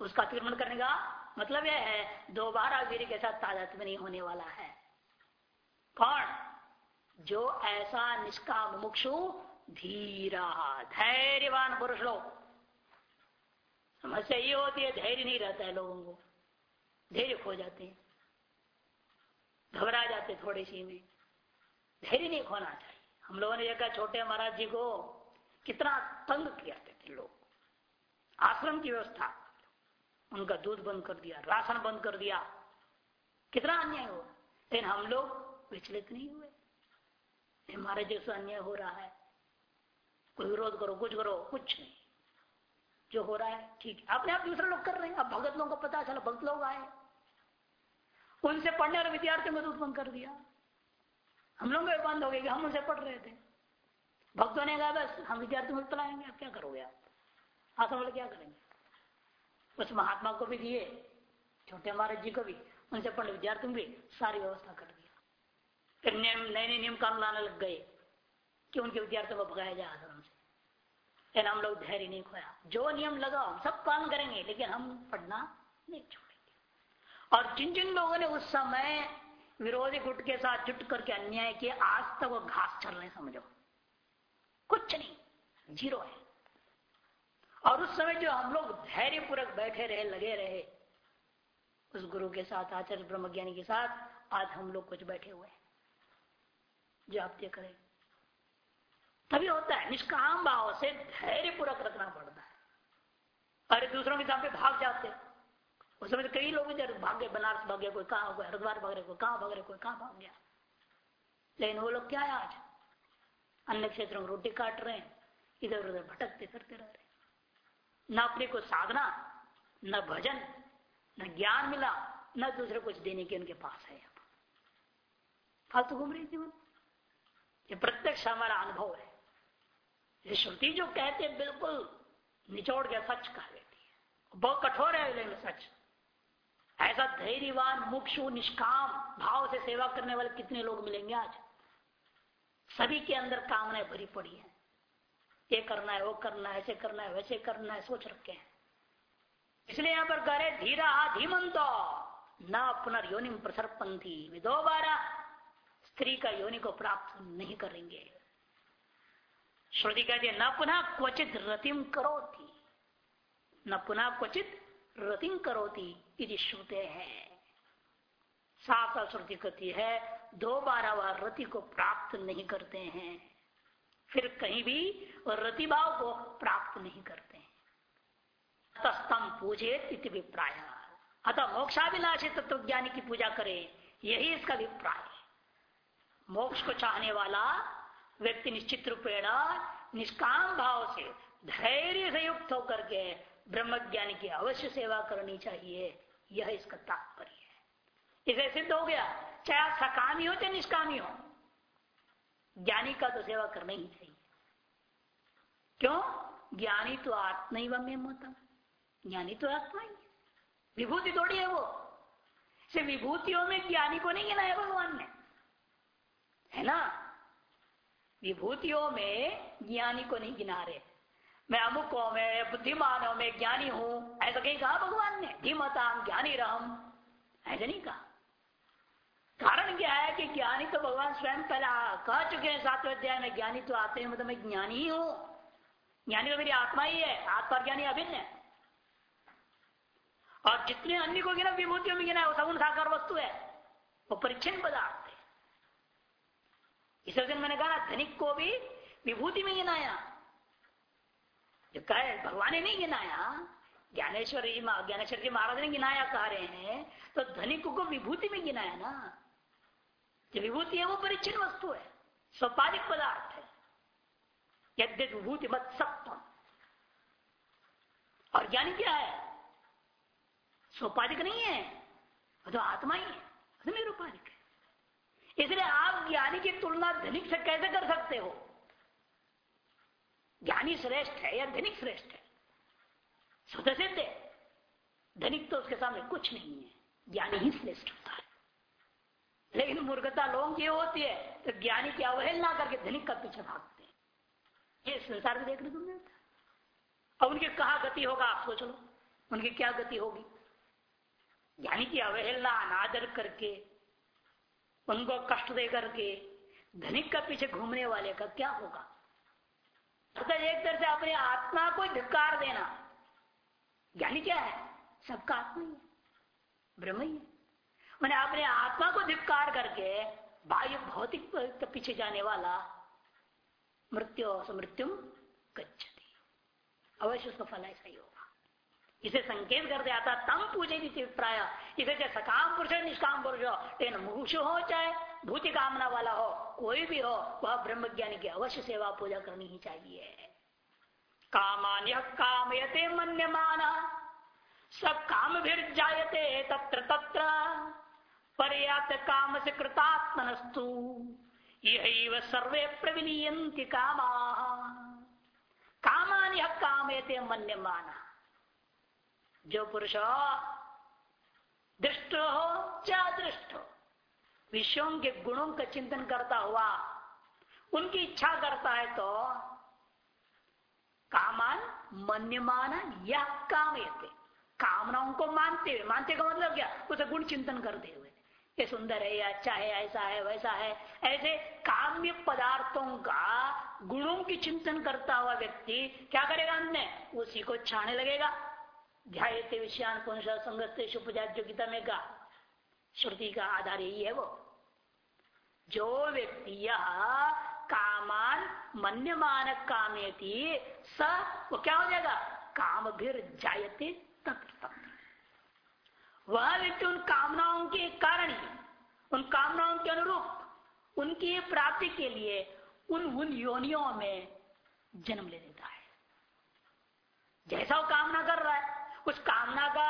उसका अतिक्रमण करने का मतलब यह है, दोबारा वीर के साथ तादात में नहीं होने वाला है। कौन? जो ऐसा निष्काम मुक्षु धीरा, धैर्यवान पुरुष लोग। समस्या ये होती है, धैर्य नहीं रहता है लोगों को। धैर्य खो जाते हैं। घबरा जाते थोड़ी सी में। धैर्य नहीं खोना चाहिए। हम लोगों ने देखा छोटे महाराज जी को कितना तंग किया थे लोग। आश्रम की व्यवस्था। उनका दूध बंद कर दिया, राशन बंद कर दिया। कितना अन्याय हुआ। लेकिन हम लोग विचलित नहीं हुए। हमारे जैसा अन्याय हो रहा है। कोई विरोध करो, कुछ करो, कुछ नहीं। जो हो रहा है, ठीक है। अपने आप दूसरे लोग कर रहे हैं। अब भगत लोगों को पता चला, भक्त लोग आए। उनसे पढ़ने वाले विद्यार्थियों को दूध बंद कर दिया। हम लोग भी बंद हो गए हम उनसे पढ़ रहे थे। भक्तों ने कहा, बस, हम विद्यार्थी को पढ़ाएँगे आप क्या करोगे आप? वाले क्या करेंगे? उस महात्मा को भी दिए, छोटे महाराज जी को भी, उनसे पढ़ने विद्यार्थियों भी सारी व्यवस्था कर दिया फिर नए नए नियम कानून लाने लग गए कि उनके विद्यार्थियों को भगाया जाए आश्रम से। लेकिन हम लोग धैर्य नहीं खोया। जो नियम लगा, हम सब पालन करेंगे, लेकिन हम पढ़ना नहीं छोड़ेंगे। और जिन जिन लोगों ने उस समय विरोधी गुट के साथ जुट करके अन्याय किए, आज तक वो घास चल रहे समझो। कुछ नहीं, ज़ीरो है। और उस समय जो हम लोग धैर्य पूर्वक बैठे रहे, लगे रहे, उस गुरु के साथ, आचार्य ब्रह्मज्ञानी के साथ, आज हम लोग कुछ बैठे हुए हैं। जो आप ये करें। तभी होता है, निष्काम भाव से धैर्य पूर्वक रखना पड़ता है। अरे दूसरों के सामने भाग जाते हैं। उस समय कई लोग इधर भागे बनारस भाग गया कोई कहा गया, हरिद्वार भाग रहे, कोई कहाँ भाग रहे, कोई कहाँ भाग गया। लेकिन वो लोग क्या है आज? अन्य क्षेत्रों में रोटी काट रहे हैं, इधर उधर भटकते फिरते रह रहे न अपने को साधना, न भजन, न ज्ञान मिला, न दूसरे कुछ देने के उनके पास है फालतू घूम रही जीवन। ये प्रत्यक्ष हमारा अनुभव है। ये श्रुति जो कहते बिल्कुल निचोड़ गया सच कह देती है। बहुत कठोर है लेकिन सच। ऐसा धैर्यवान, मुक्षु, निष्काम भाव से सेवा करने वाले कितने लोग मिलेंगे आज? सभी के अंदर कामनाएँ भरी पड़ी है। ये करना है, वो करना है, ऐसे करना है, वैसे करना है, सोच रखे हैं। इसलिए यहाँ पर करे धीरा धीमंतो न पुनर्योनिम प्रसरपंथी वे दोबारा स्त्री का योनि को प्राप्त नहीं करेंगे। श्रुति कहती है, न पुनः क्वचित रतिम करो थी न पुनः क्वचित रतिंग करोती यदि श्रुते है। साफ़ श्रुति कहती है, दो बार वह रति को प्राप्त नहीं करते हैं। फिर कहीं भी रति भाव को प्राप्त नहीं करते हैं। पूजे अभिप्राय। अतः मोक्षाभिलाषी तत्व ज्ञानी की पूजा करे, यही इसका अभिप्राय मोक्ष को चाहने वाला व्यक्ति निश्चित रूपेण निष्काम भाव से धैर्य से युक्त होकर के ब्रह्म ज्ञान की अवश्य सेवा करनी चाहिए। यह इसका तात्पर्य है। इसे सिद्ध हो गया। चाहे आप सकामी हो चाहे निष्कामी हो, ज्ञानी का तो सेवा करना ही चाहिए। क्यों? ज्ञानी तो आत्मा ही। वम्यम होता ज्ञानी तो आत्मा ही विभूति थोड़ी है वो। से विभूतियों में ज्ञानी को नहीं गिना है भगवान ने। है ना? विभूतियों में ज्ञानी को नहीं गिना रहे। मैं अमुकों में बुद्धिमानों में ज्ञानी हूँ। ऐसा कहीं कहा भगवान ने? धीमता ज्ञानी राम ऐसा नहीं कहा। कारण क्या है कि ज्ञानी तो भगवान स्वयं पहले कह चुके हैं, सातवें अध्याय में ज्ञानी तो आते हैं मतलब मैं ज्ञानी ही हूँ। ज्ञानी तो मेरी आत्मा ही है, आत्मा ज्ञानी अभिन्न है। और जितने अन्य को गिना, विभूतियों में गिना है वो सगुण साकार वस्तु है। वो परिच्छन पदार्थ है। इस वजह मैंने कहा धनिक को भी विभूति में गिनाया। जो कहे, भगवान ने नहीं गिनाया। ज्ञानेश्वर ज्ञानेश्वर जी महाराज ने गिनाया, कह रहे हैं। तो धनिक को विभूति में गिनाया ना? जो विभूति है वो परिचिन वस्तु है, स्वपादिक पदार्थ है। यद्य विभूति मत सप्तम और ज्ञानी क्या है? सोपाधिक नहीं है तो आत्मा ही है तो निरुपाधिक है। इसलिए आप ज्ञानी की तुलना धनिक से कैसे कर सकते हो? ज्ञानी श्रेष्ठ है या धनिक श्रेष्ठ है? स्वतः सिद्ध है। धनिक तो उसके सामने कुछ नहीं है। ज्ञानी ही श्रेष्ठ होता है। लेकिन मूर्खता लोगों की होती है तो ज्ञानी की अवहेलना करके धनिक का पीछे भागते हैं। ये संसार में देखने को मिलता है। अब उनकी कहा गति होगा, आप सोच लो। उनकी क्या गति होगी? ज्ञानी की अवहेलना, अनादर करके, उनको कष्ट दे करके, धनिक का पीछे घूमने वाले का क्या होगा? तो एक तरह से अपने आत्मा को धिकार देना ज्ञानी क्या है? सबका आत्मा ही है, ब्रह्म ही है। मैंने अपने आत्मा को धिक्कार करके बाह्य भौतिक के पीछे जाने वाला मृत्यु समृत्यु गच्छती। अवश्य उसका फल ऐसा ही। होगा इसे संकेत कर दिया था तम पूजे प्राय। इसे चाहे सकाम पुरुष है, निष्काम पुरुष हो लेकिन मुमुक्ष हो, चाहे भूति कामना वाला हो, कोई भी हो, वह ब्रह्म ज्ञानी की अवश्य सेवा पूजा करनी ही चाहिए। कामान्य कामयते मन्यमाना। सब काम भी जायते, तत्र तत्र। पर्याप्त काम से कृतात्मनस्तु। यही सर्वे प्रविलीयंति कामा। कामान्य कामयते मन्यमाना। जो पुरुष दृष्ट हो या दृष्ट हो, विषयों के गुणों का चिंतन करता हुआ, उनकी इच्छा करता है तो कामान मन्यमान या कामयते कामनाओं को मानते हुए, मानते का मतलब क्या? उसे गुण चिंतन करते हुए। ये सुंदर है, या अच्छा है, ऐसा है, वैसा है। ऐसे काम्य पदार्थों का गुणों की चिंतन करता हुआ व्यक्ति क्या करेगा हमने उसी को छाने लगेगा। ध्याते विषयान जो में का श्रुति का आधार यही है वो। जो व्यक्ति यह कामान मन्यमान कामेती स, वो क्या हो जाएगा? काम भी जायते तक वह व्यक्ति उन कामनाओं के कारण ही उन कामनाओं के अनुरूप, उनकी प्राप्ति के लिए उन उन योनियों में जन्म ले लेता है। जैसा वो कामना कर रहा है उस कामना का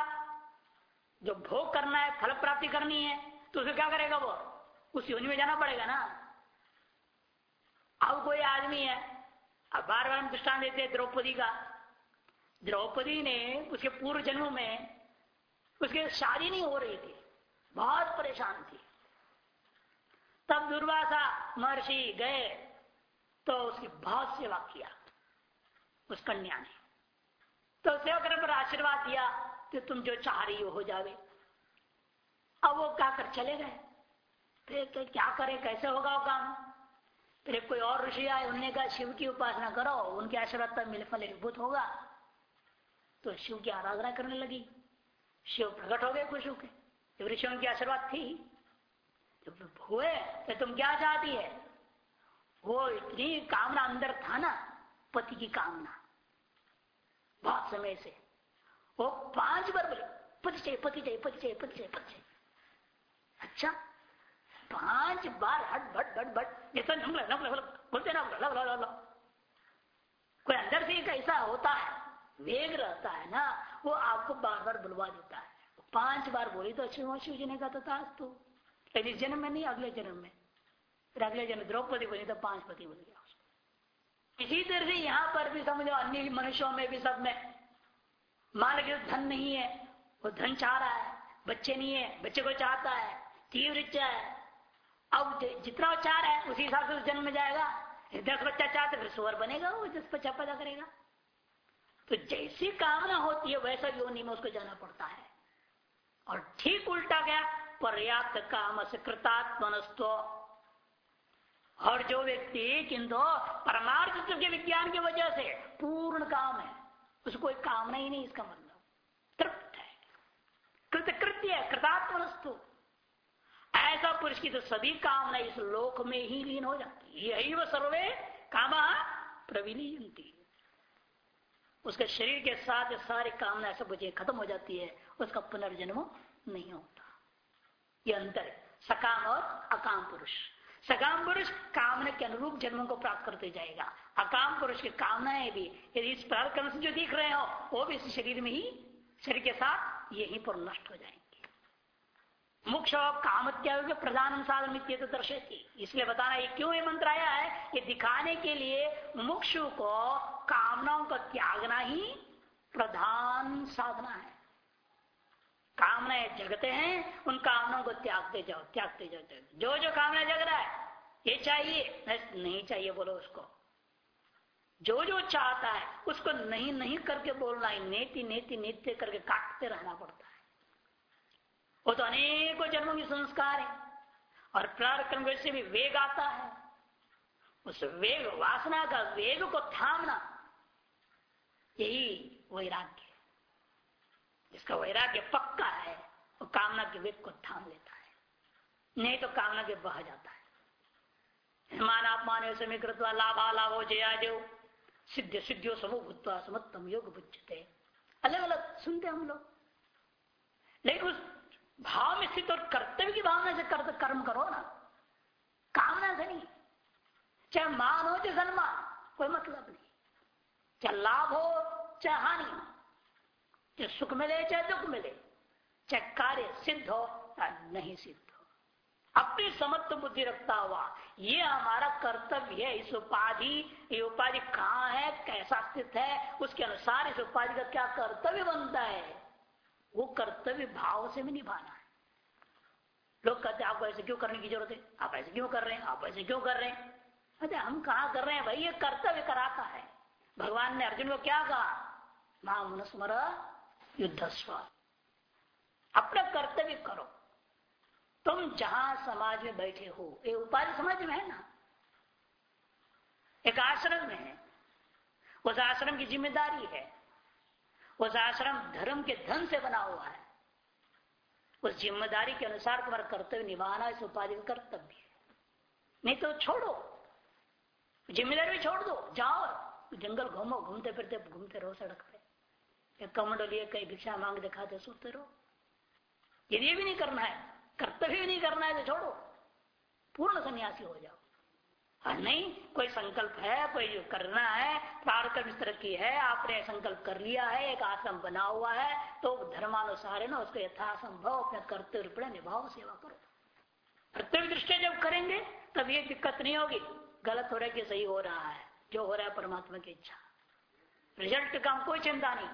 जो भोग करना है, फल प्राप्ति करनी है तो उसे क्या करेगा वो? उस योनि में जाना पड़ेगा ना? अब कोई आदमी है, अब बार बार हम दृष्टान देते हैं द्रौपदी का। द्रौपदी ने उसके पूर्व जन्म में उसके शादी नहीं हो रही थी। बहुत परेशान थी। तब दुर्वासा महर्षि गए तो उसकी बहुत सेवा किया, उस कन्या ने। तो सेवा करने पर आशीर्वाद दिया कि तुम जो चाह रही हो जावे। अब वो क्या कर चले गए। फिर क्या करे, कैसे होगा वो काम? फिर कोई और ऋषि आए, उनने कहा, शिव की उपासना करो, उनके आशीर्वाद पर मिल फल भूत होगा। तो शिव की आराधना करने लगी। शिव प्रकट हो गए खुश होके। जब ऋषियों की आशीर्वाद थी, जब हुए तो तुम क्या चाहती है? वो इतनी कामना अंदर था ना, पति की कामना। बहुत समय से। वो पाँच बार बोले, पति चाहिए पति चाहिए पति चाहिए पति चाहिए पति चाहिए अच्छा पाँच बार हट, भट भट भट। जैसे बोलते ना लो लो लो लो कोई अंदर से ऐसा होता है, वेग रहता है ना, वो आपको बार बार बुलवा देता है। पाँच बार बोली तो अच्छे शिव जी ने कहा था तो। लेकिन जन्म में नहीं, अगले जन्म में। फिर अगले जन्म द्रौपदी बोली तो पाँच पति बोल गया। इसी तरह से यहाँ पर भी समझो अन्य मनुष्यों में भी सब में। मान के धन नहीं है, वो धन चाह रहा है, बच्चे नहीं है, बच्चे को चाहता है, तीव्र इच्छा है। अब जितना चाह रहा है, उसी हिसाब से जन्म में जाएगा। दस बच्चा चाहते, फिर सुअर बनेगा वो, दस बच्चा पैदा करेगा। तो जैसी कामना होती है, वैसा योनि में उसको जाना पड़ता है। और ठीक उल्टा गया, पर्याप्त काम से कृतात्मनस्व और जो व्यक्ति किंतु परमार्थ के विज्ञान की वजह से पूर्ण काम है, उसको कोई कामना ही नहीं, इसका मतलब तृप्त है। कृत कृत्य है कृतात्मनस्तु ऐसा पुरुष की तो सभी कामना इस लोक में ही लीन हो जाती है। यही वह सर्वे काम प्रविलीयंती उसके शरीर के साथ सारी कामना सब मुझे खत्म हो जाती है, उसका पुनर्जन्म नहीं होता। ये अंतर सकाम और अकाम पुरुष। सकाम पुरुष कामना के अनुरूप जन्मों को प्राप्त करते जाएगा। अकाम पुरुष की कामनाएँ भी, यदि इस प्रारंभ से जो दिख रहे हो, वो भी इस शरीर में ही, शरीर के साथ यही पर नष्ट हो जाएँगे। मुख्य काम त्याग प्रधान साधन तो दर्शेती इसलिए बताना ये क्यों ये मंत्र आया है ये दिखाने के लिए मुक्षु को कामनाओं का त्यागना ही प्रधान साधना है। कामनाएँ जगते हैं, उन कामनाओं को त्यागते जाओ त्यागते जाओ जो जो कामना जग रहा है, ये चाहिए नहीं चाहिए बोलो उसको। जो जो चाहता है, उसको नहीं नहीं करके बोलना है, नेति नेति नित्य करके काटते रहना पड़ता है। वो तो अनेकों जन्मों की संस्कार है, और प्रारक्रम से भी वेग आता है। उस वेग वासना का, वेग को थामना, यही वैराग्य जिसका वैराग्य पक्का है वो कामना के वेग को थाम लेता है। नहीं तो कामना के बह जाता है। मान आप माने समय कृतवा लाभा लाभो जया जो सिद्ध सिद्धियों समूह समत्तम योग बुझते अलग अलग सुनते हम लोग। लेकिन उस भाव में स्थित और कर्तव्य की भावना से कर, कर्म करो ना। कामना से नहीं चाहे मान हो चाहे सन्मान कोई मतलब नहीं। चाहे लाभ हो चाहे हानि हो। चाहे सुख मिले चाहे दुख मिले, चाहे कार्य सिद्ध हो या नहीं सिद्ध हो। अपनी समत्व बुद्धि रखता हुआ, ये हमारा कर्तव्य है, इस उपाधि, ये उपाधि कहाँ है, कैसा स्थित है, उसके अनुसार इस उपाधि का क्या कर्तव्य बनता है, वो कर्तव्य भाव से भी निभाना है। लोग कहते आपको ऐसे क्यों करने की ज़रूरत है? आप ऐसे क्यों कर रहे हैं? आप ऐसे क्यों कर रहे हैं? अरे, हम कहा कर रहे हैं भाई? ये कर्तव्य कराता है। भगवान ने अर्जुन को क्या कहा? महामनुस्मर युद्ध अपना कर्तव्य करो। तुम जहाँ समाज में बैठे हो, ये उपाधि समाज में है ना? एक आश्रम में है। उस आश्रम की ज़िम्मेदारी है। उस आश्रम धर्म के धन से बना हुआ है। उस ज़िम्मेदारी के अनुसार तुम्हारा कर्तव्य निभाना, इस उपाधि का कर्तव्य है। नहीं तो छोड़ो। ज़िम्मेदारी भी छोड़ दो। जाओ। जंगल घूमो, घूमते फिरते, घूमते रहो सड़क पे। लिए कहीं भिक्षा मांग दिखाते सोते रहो। यदि भी नहीं करना है, कर्तव्य भी नहीं करना है तो छोड़ो। पूर्ण सन्यासी हो जाओ। और नहीं, कोई संकल्प है, कोई जो करना है प्रार्थना इस तरह की है, आपने संकल्प कर लिया है, एक आश्रम बना हुआ है तो धर्मानुसार है ना उसको यथासंभव अपने कर्तव्य रूप निभाव सेवा करो। कर्तव्य दृष्टि जब करेंगे, तब ये दिक्कत नहीं होगी। गलत हो रहा है कि सही हो रहा है, जो हो रहा है परमात्मा की इच्छा। रिज़ल्ट का कोई चिंता नहीं।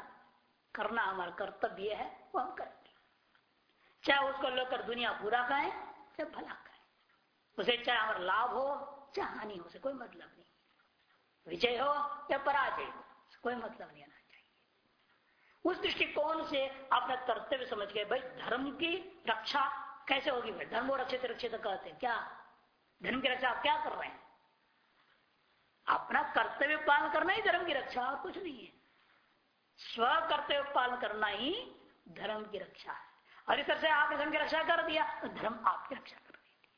करना हमारा कर्तव्य है, वो हम करेंगे। चाहे उसको लेकर दुनिया बुरा कहे, चाहे भला कहे। उसे चाहे हमारा लाभ हो, चाहे हानि हो, उसे कोई मतलब नहीं। विजय हो या पराजय हो कोई मतलब नहीं आना चाहिए। उस दृष्टिकोण से अपना कर्तव्य समझ गए भाई, धर्म की रक्षा कैसे होगी? भाई, धर्म रक्षित रक्षित कहते हैं। क्या? धर्म की रक्षा आप क्या कर रहे हैं? अपना कर्तव्य पालन करना ही धर्म की रक्षा और कुछ नहीं है। स्व कर्तव्य पालन करना ही धर्म की रक्षा है। और इस तरह से आपने धर्म की रक्षा कर दिया तो धर्म आपकी रक्षा कर देती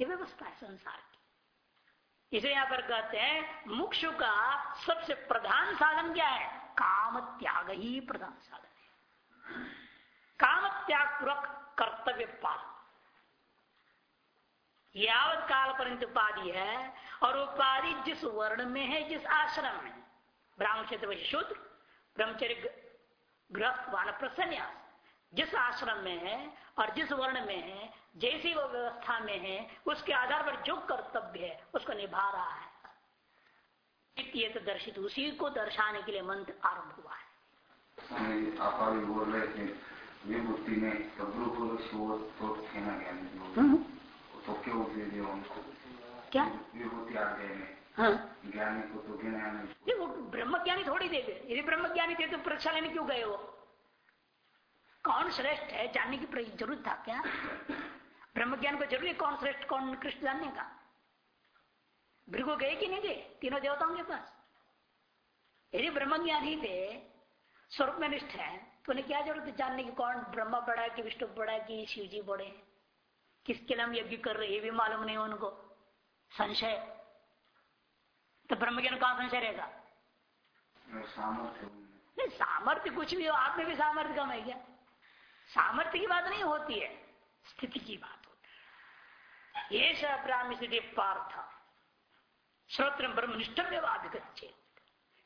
ये व्यवस्था है संसार की। इसे यहाँ पर कहते हैं, मुक्ष का सबसे प्रधान साधन क्या है? काम त्याग ही प्रधान साधन है। काम त्याग पूर्वक कर्तव्य पालन। यावत काल पर्यंत उपाधि है, और उपाधि जिस वर्ण में है, जिस आश्रम में, ब्राह्मण क्षेत्र शूद्र ब्रह्मचर्य गृह वान प्रसन्यास। जिस आश्रम में है और जिस वर्ण में है जैसी वो व्यवस्था में है उसके आधार पर जो कर्तव्य है उसको निभा रहा है। तो दर्शित उसी को दर्शाने के लिए मंत्र आरंभ हुआ है। आप अभी बोल रहे थे विभूति में तो तो हम्म। तो क्यों विभूति आ गए हाँ। ज्ञानी को तो गिना वो ब्रह्म ज्ञानी थोड़ी दे गए यदि ब्रह्म ज्ञानी थे तो परीक्षा लेने क्यों गए वो? कौन श्रेष्ठ है? जानने की ज़रूरत था क्या? ब्रह्म ज्ञान को ज़रूरी कौन श्रेष्ठ कौन कृष्ण जानने का? भृगु गए कि नहीं गए? तीनों देवताओं के पास। यदि ब्रह्म ज्ञान ही थे स्वरूप में निष्ठ है तो उन्हें क्या ज़रूरत है जानने की? कौन ब्रह्मा पड़ा कि विष्णु पड़ा कि शिव जी बड़े किसके लिए हम यज्ञ कर रहे ये भी मालूम नहीं उनको। संशय। तो ब्रह्म ज्ञान कहाँ संशय रहेगा? सामर्थ्य सामर्थ्य कुछ भी हो आप में भी सामर्थ्य कम है क्या? सामर्थ्य की बात नहीं होती है स्थिति की बात होती है। ये ब्राह्मी स्थिति पार्थ। श्रोत्र ब्रह्मनिष्ठ में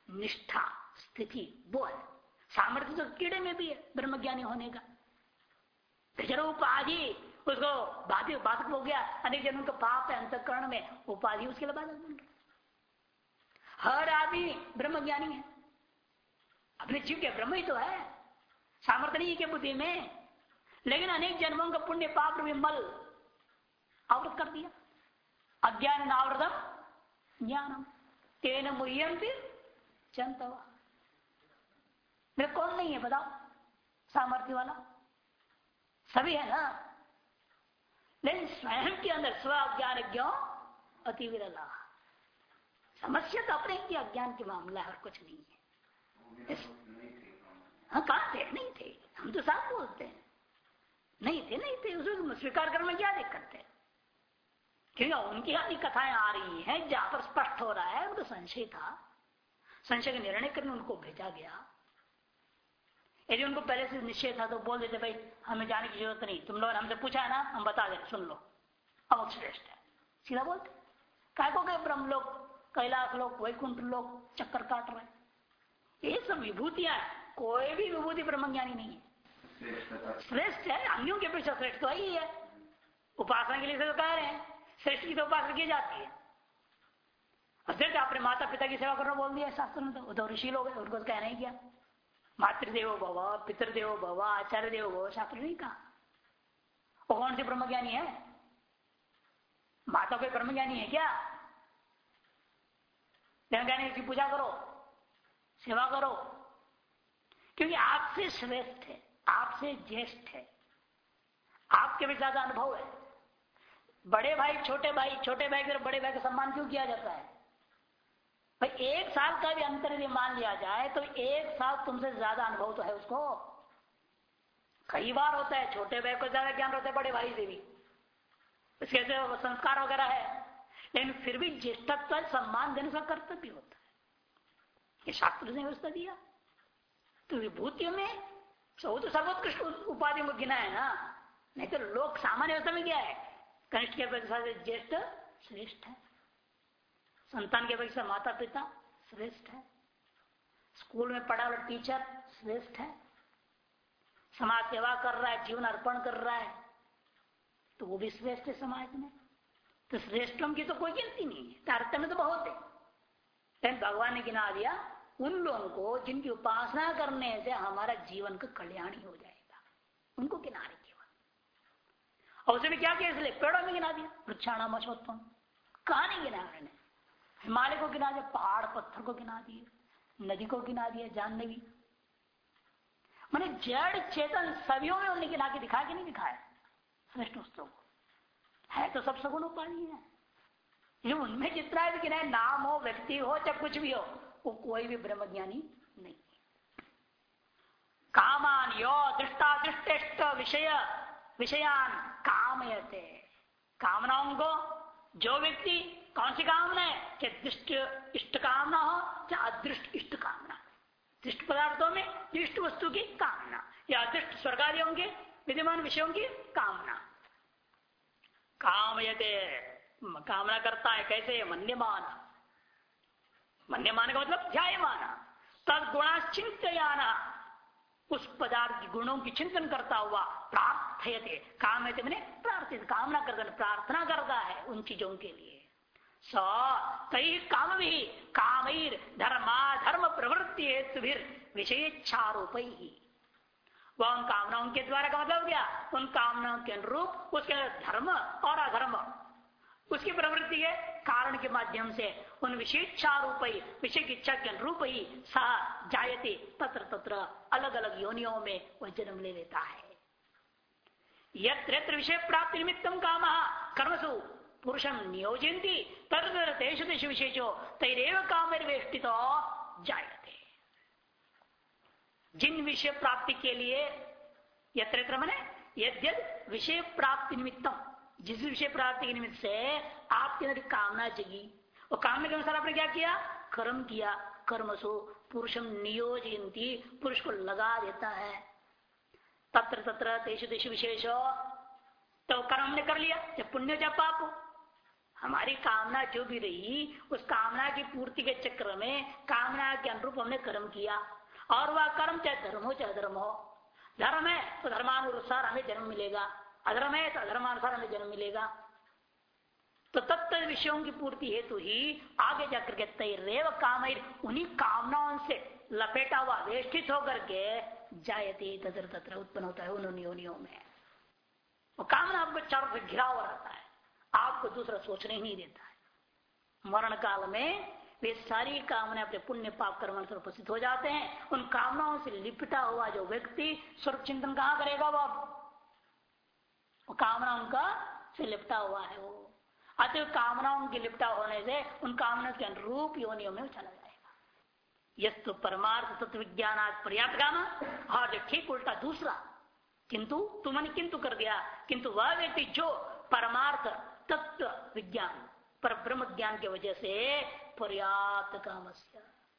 निष्ठा स्थिति वो है सामर्थ्य तो कीड़े में भी है ब्रह्मज्ञानी होने का। जरा उपाधि उसको बाधिक बाधक हो गया। अनेक जन्म का पाप है अंतकरण में उपाधि उसके लिए बाधक बन हर आदमी ब्रह्म ज्ञानी है। अपने जीव के ब्रह्म ही तो है। सामर्थ्य नहीं के बुद्धि में। लेकिन अनेक जन्मों का पुण्य पाप मल आवृत कर दिया। अज्ञान आवृतम ज्ञानम। तेन मुह्यंत चंतवा मेरे कौन नहीं है बताओ। सामर्थ्य वाला। सभी है ना? लेकिन स्वयं के अंदर स्व अज्ञान क्यों अति विरला। समस्या तो अपने की अज्ञान के मामला है और कुछ नहीं है। हाँ कहा थे? नहीं थे। हम तो साफ़ बोलते हैं। नहीं थे नहीं थे। उसमें स्वीकार करने क्या दिक्कत है? क्योंकि उनकी यहाँ कथाएँ आ रही हैं, जहाँ पर स्पष्ट हो रहा है उनको संशय था। संशय का निर्णय करने उनको भेजा गया। यदि उनको पहले से निश्चय था तो बोल देते, भाई, हमें जाने की ज़रूरत नहीं। तुम लोगों ने हमसे पूछा है ना, हम बता दे, सुन लो। अमुक श्रेष्ठ है। सीधा बोलते काय को गए ब्रह्म लोग कैलाश लोग वैकुंठ लोग चक्कर काट रहे ये सब विभूतियाँ कोई भी विभूति ब्रह्म ज्ञानी नहीं है। श्रेष्ठ है अन्यों के अपेक्षा श्रेष्ठ तो ही है। उपासना के लिए कह रहे हैं। श्रेष्ठ की तो उपासना की जाती है। श्रेष्ठ अपने माता पिता की सेवा करना बोल दिया शास्त्र में तो, तो ऋषि लोग उनको तो कहना ही किया। मातृदेव भव पितृदेव भव आचार्य देव भव शास्त्र नहीं कहा। वो कौन से ब्रह्मज्ञानी है? माता कोई ब्रह्मज्ञानी है क्या? ब्रह्मज्ञानी की पूजा करो, सेवा करो। क्योंकि आपसे श्रेष्ठ है, आपसे ज्येष्ठ है। आपके भी ज़्यादा अनुभव है। बड़े भाई, छोटे भाई छोटे भाई के बड़े भाई का सम्मान क्यों किया जाता है? भाई, एक साल का भी अंतर यदि मान लिया जाए तो एक साल तुमसे ज़्यादा अनुभव तो है उसको। कई बार होता है, छोटे भाई को ज़्यादा ज्ञान होता है, बड़े भाई से भी। इसके संस्कार वगैरह है। लेकिन फिर भी ज्येष्ठत्व सम्मान देने का कर्तव्य होता है। ये शास्त्र ने व्यवस्था दिया। तो विभूतियों में सौ तो सर्वोत्कृष्ट उपाधि में गिना है ना। नहीं तो लोग सामान्य व्यवस्था में क्या है? कनिष्ठ के अपेक्षा से ज्येष्ठ श्रेष्ठ है। संतान की अपेक्षा माता पिता श्रेष्ठ है। स्कूल में पढ़ा हुआ टीचर श्रेष्ठ है। समाज सेवा कर रहा है, जीवन अर्पण कर रहा है। तो वो भी श्रेष्ठ है समाज में। तो श्रेष्ठों की तो कोई गिनती नहीं है। तारतम्य तो बहुत है। लेकिन भगवान ने गिना दिया, उन लोगों को जिनकी उपासना करने से हमारा जीवन का कल्याण ही हो जाएगा। उनको गिनाने केवल और उसने क्या किया? इसलिए पेड़ों में गिना दिया। वृक्षाणाम अशोत्तम कहा नहीं गिना उन्होंने। हिमालय को गिना दिया, पहाड़ पत्थर को गिना दिए नदी को गिना दिया जानने भी मैंने जड़ चेतन सभी में उन्हें गिना के दिखा के नहीं दिखाया? श्रेष्ठ वस्तु को। है तो सब सगुण उपाधि है। ये उनमें जितना भी गिना नाम हो, व्यक्ति हो, चाहे कुछ भी हो, वो कोई भी ब्रह्मज्ञानी नहीं कामान यो दृष्टा दृष्ट विषय, विषयान कामयते। कामनाओं को जो व्यक्ति, कौन सी कामना है? क्या दृष्ट इष्ट कामना हो या अदृष्ट इष्ट कामना दृष्ट पदार्थों में इष्ट वस्तु की कामना, या अदृष्ट स्वर्गादियों के विद्यमान विषयों की कामना। कामयते। कामना करता है कैसे? मन्यमान। मन्यमान का मतलब ध्यायमान। तद गुणा चिंतयाना उस पदार्थ गुणों की चिंतन करता हुआ प्रार्थयते। काम मैंने प्रार्थित, कामना करता प्रार्थना करता है उन चीज़ों के लिए। स काम भी काम धर्मा धर्म प्रवृत्ति हेतु विषयेच्छारोप ही वह उन कामनाओं के द्वारा का मतलब क्या उन कामनाओं के अनुरूप उसके धर्म और अधर्म, उसकी प्रवृत्ति है कारण के माध्यम से उन विशेषा रूप ही की इच्छा के अनुरूप ही सा जायते तत्र तत्र अलग अलग योनियों में वह जन्म ले लेता है। यत्र विषय प्राप्ति निमित्तम काम, कर्मसु पुरुषम नियोजयती तत्र देश देश विशेषो तैरव काम वेष्टित जायते। जिन विषय प्राप्ति के लिए यत्र मैंने यद्यद विषय प्राप्ति निमित्तम, जिस विषय प्राप्ति के निमित्त से आपके अंदर कामना जगी। और कामना के अनुसार आपने क्या किया? कर्म किया कर्म सो पुरुषम नियोजयती पुरुष को लगा देता है। तत्र तत्र देश देश विशेष। तो कर्म हमने कर लिया, जब पुण्य जब पाप हमारी कामना जो भी रही, उस कामना की पूर्ति के चक्र में कामना के अनुरूप हमने कर्म किया। और वह कर्म चाहे धर्म हो, चाहे अधर्म हो। धर्म है तो धर्मानुसार हमें जन्म मिलेगा। अधर्म है तो अधर्मानुसार हमें जन्म मिलेगा। तो तत्व विषयों की पूर्ति हेतु ही आगे जाकर के तैरेव काम उन्हीं कामनाओं से लपेटा हुआ, वेष्टित होकर के जायते तत्र तत्र उत्पन्न होता है उन योनियों में। वो कामना आपको चारों से घिरा हुआ रहता है। आपको दूसरा सोचने ही नहीं देता है। मरण काल में वे सारी कामना अपने पुण्य पाप कर्म से उपस्थित हो जाते हैं। उन कामनाओं से लिपटा हुआ जो व्यक्ति स्वर्ग चिंतन कहाँ करेगा वो वो कामनाओं का से लिपटा हुआ है वो। अतः कामनाओं की लिपटा होने से उन कामनाओं के अनुरूप योनियों में चला जाएगा। यस्तु परमार्थ तत्व विज्ञान आज पर्याप्त काम। और जो ठीक उल्टा दूसरा। किंतु तुमने किंतु कर दिया किंतु वह व्यक्ति जो परमार्थ तत्व विज्ञान पर ब्रह्म ज्ञान की वजह से पर्याप्त काम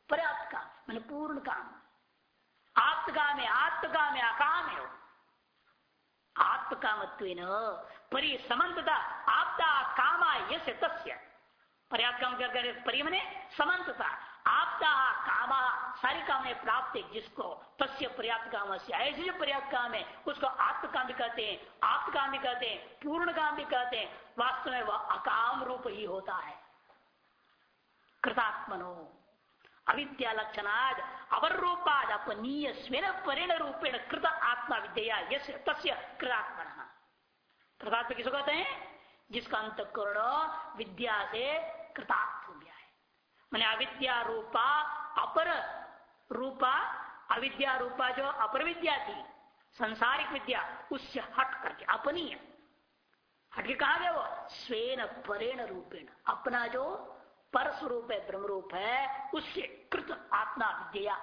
पर्याप्त काम, मैंने पूर्ण काम। आत्मकाम है आत्मकाम है, अकाम है आत्मकामत्व परि समन्तता आपता कामा तस्य। पर्याप्त काम क्या करे? परि मने समन्तता। आपता कामा, सारी काम है प्राप्त जिसको तस्य पर्याप्त काम से ऐसे जो पर्याप्त काम है, उसको आत्मकाम भी कहते हैं, आत्मकाम भी कहते हैं, पूर्ण काम भी कहते हैं। वास्तव में वह अकाम रूप ही होता है। कृतात्मनो। अविद्या लक्षणाद अवर रूपाद अपनीय स्वेन परिण रूपेण कृत आत्मा विद्या यश तस्य कृतात्मन। कृतात्म किसको कहते हैं? जिसका अंतकरण विद्या से कृतार्थ हो गया है मैंने अविद्या रूपा, अपर रूपा, अविद्या रूपा जो अपर विद्या थी, संसारिक विद्या, उससे हट करके अपनी हट के कहा गया वो? स्वेन परेण रूपेण। अपना जो पर स्वरूप है ब्रह्म रूप है, उससे कृत आत्मा विद्या।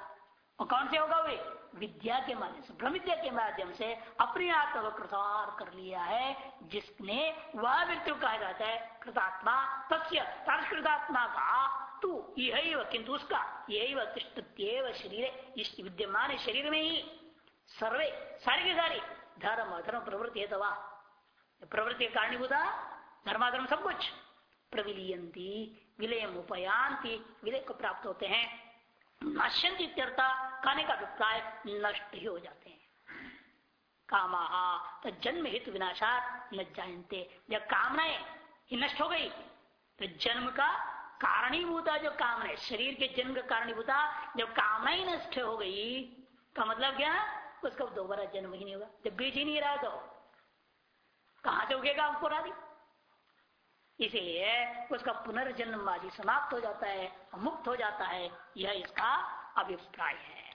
और कौन से होगा वे? विद्या के माध्यम से ब्रह्म विद्या के माध्यम से अपने आत्मा को कृतार कर लिया है, जिसने वह व्यक्ति कहा जाता है, कृतात्मा। तस्य का, तू यही किंतु उसका यही तिष्ठत्यव शरीर इस विद्यमान शरीर में ही। सर्वे, सारी के सारी। धर्म, अधर्म, प्रवृत्ति है दवा प्रवृत्ति कारणीभूता धर्माधर्म सब कुछ प्रविलियंती। विलय उपयांति विलय को प्राप्त होते हैं। नश्यंती कहने का अभिप्राय नष्ट ही हो जाते हैं। कामा तो जन्म हित विनाशात न जानते जब कामनाएँ ही नष्ट हो गई तो जन्म का कारणीभूता जो कामना शरीर के जन्म का कारणीभूता, जब कामना ही नष्ट हो गई, का मतलब क्या उसका दोबारा जन्म ही नहीं होगा। जब बीज ही नहीं रहा तो कहाँ से उगेगा? अंकुर आदि इसीलिए उसका पुनर्जन्म आदि समाप्त हो जाता है, मुक्त हो जाता है। यह इसका अभिप्राय है।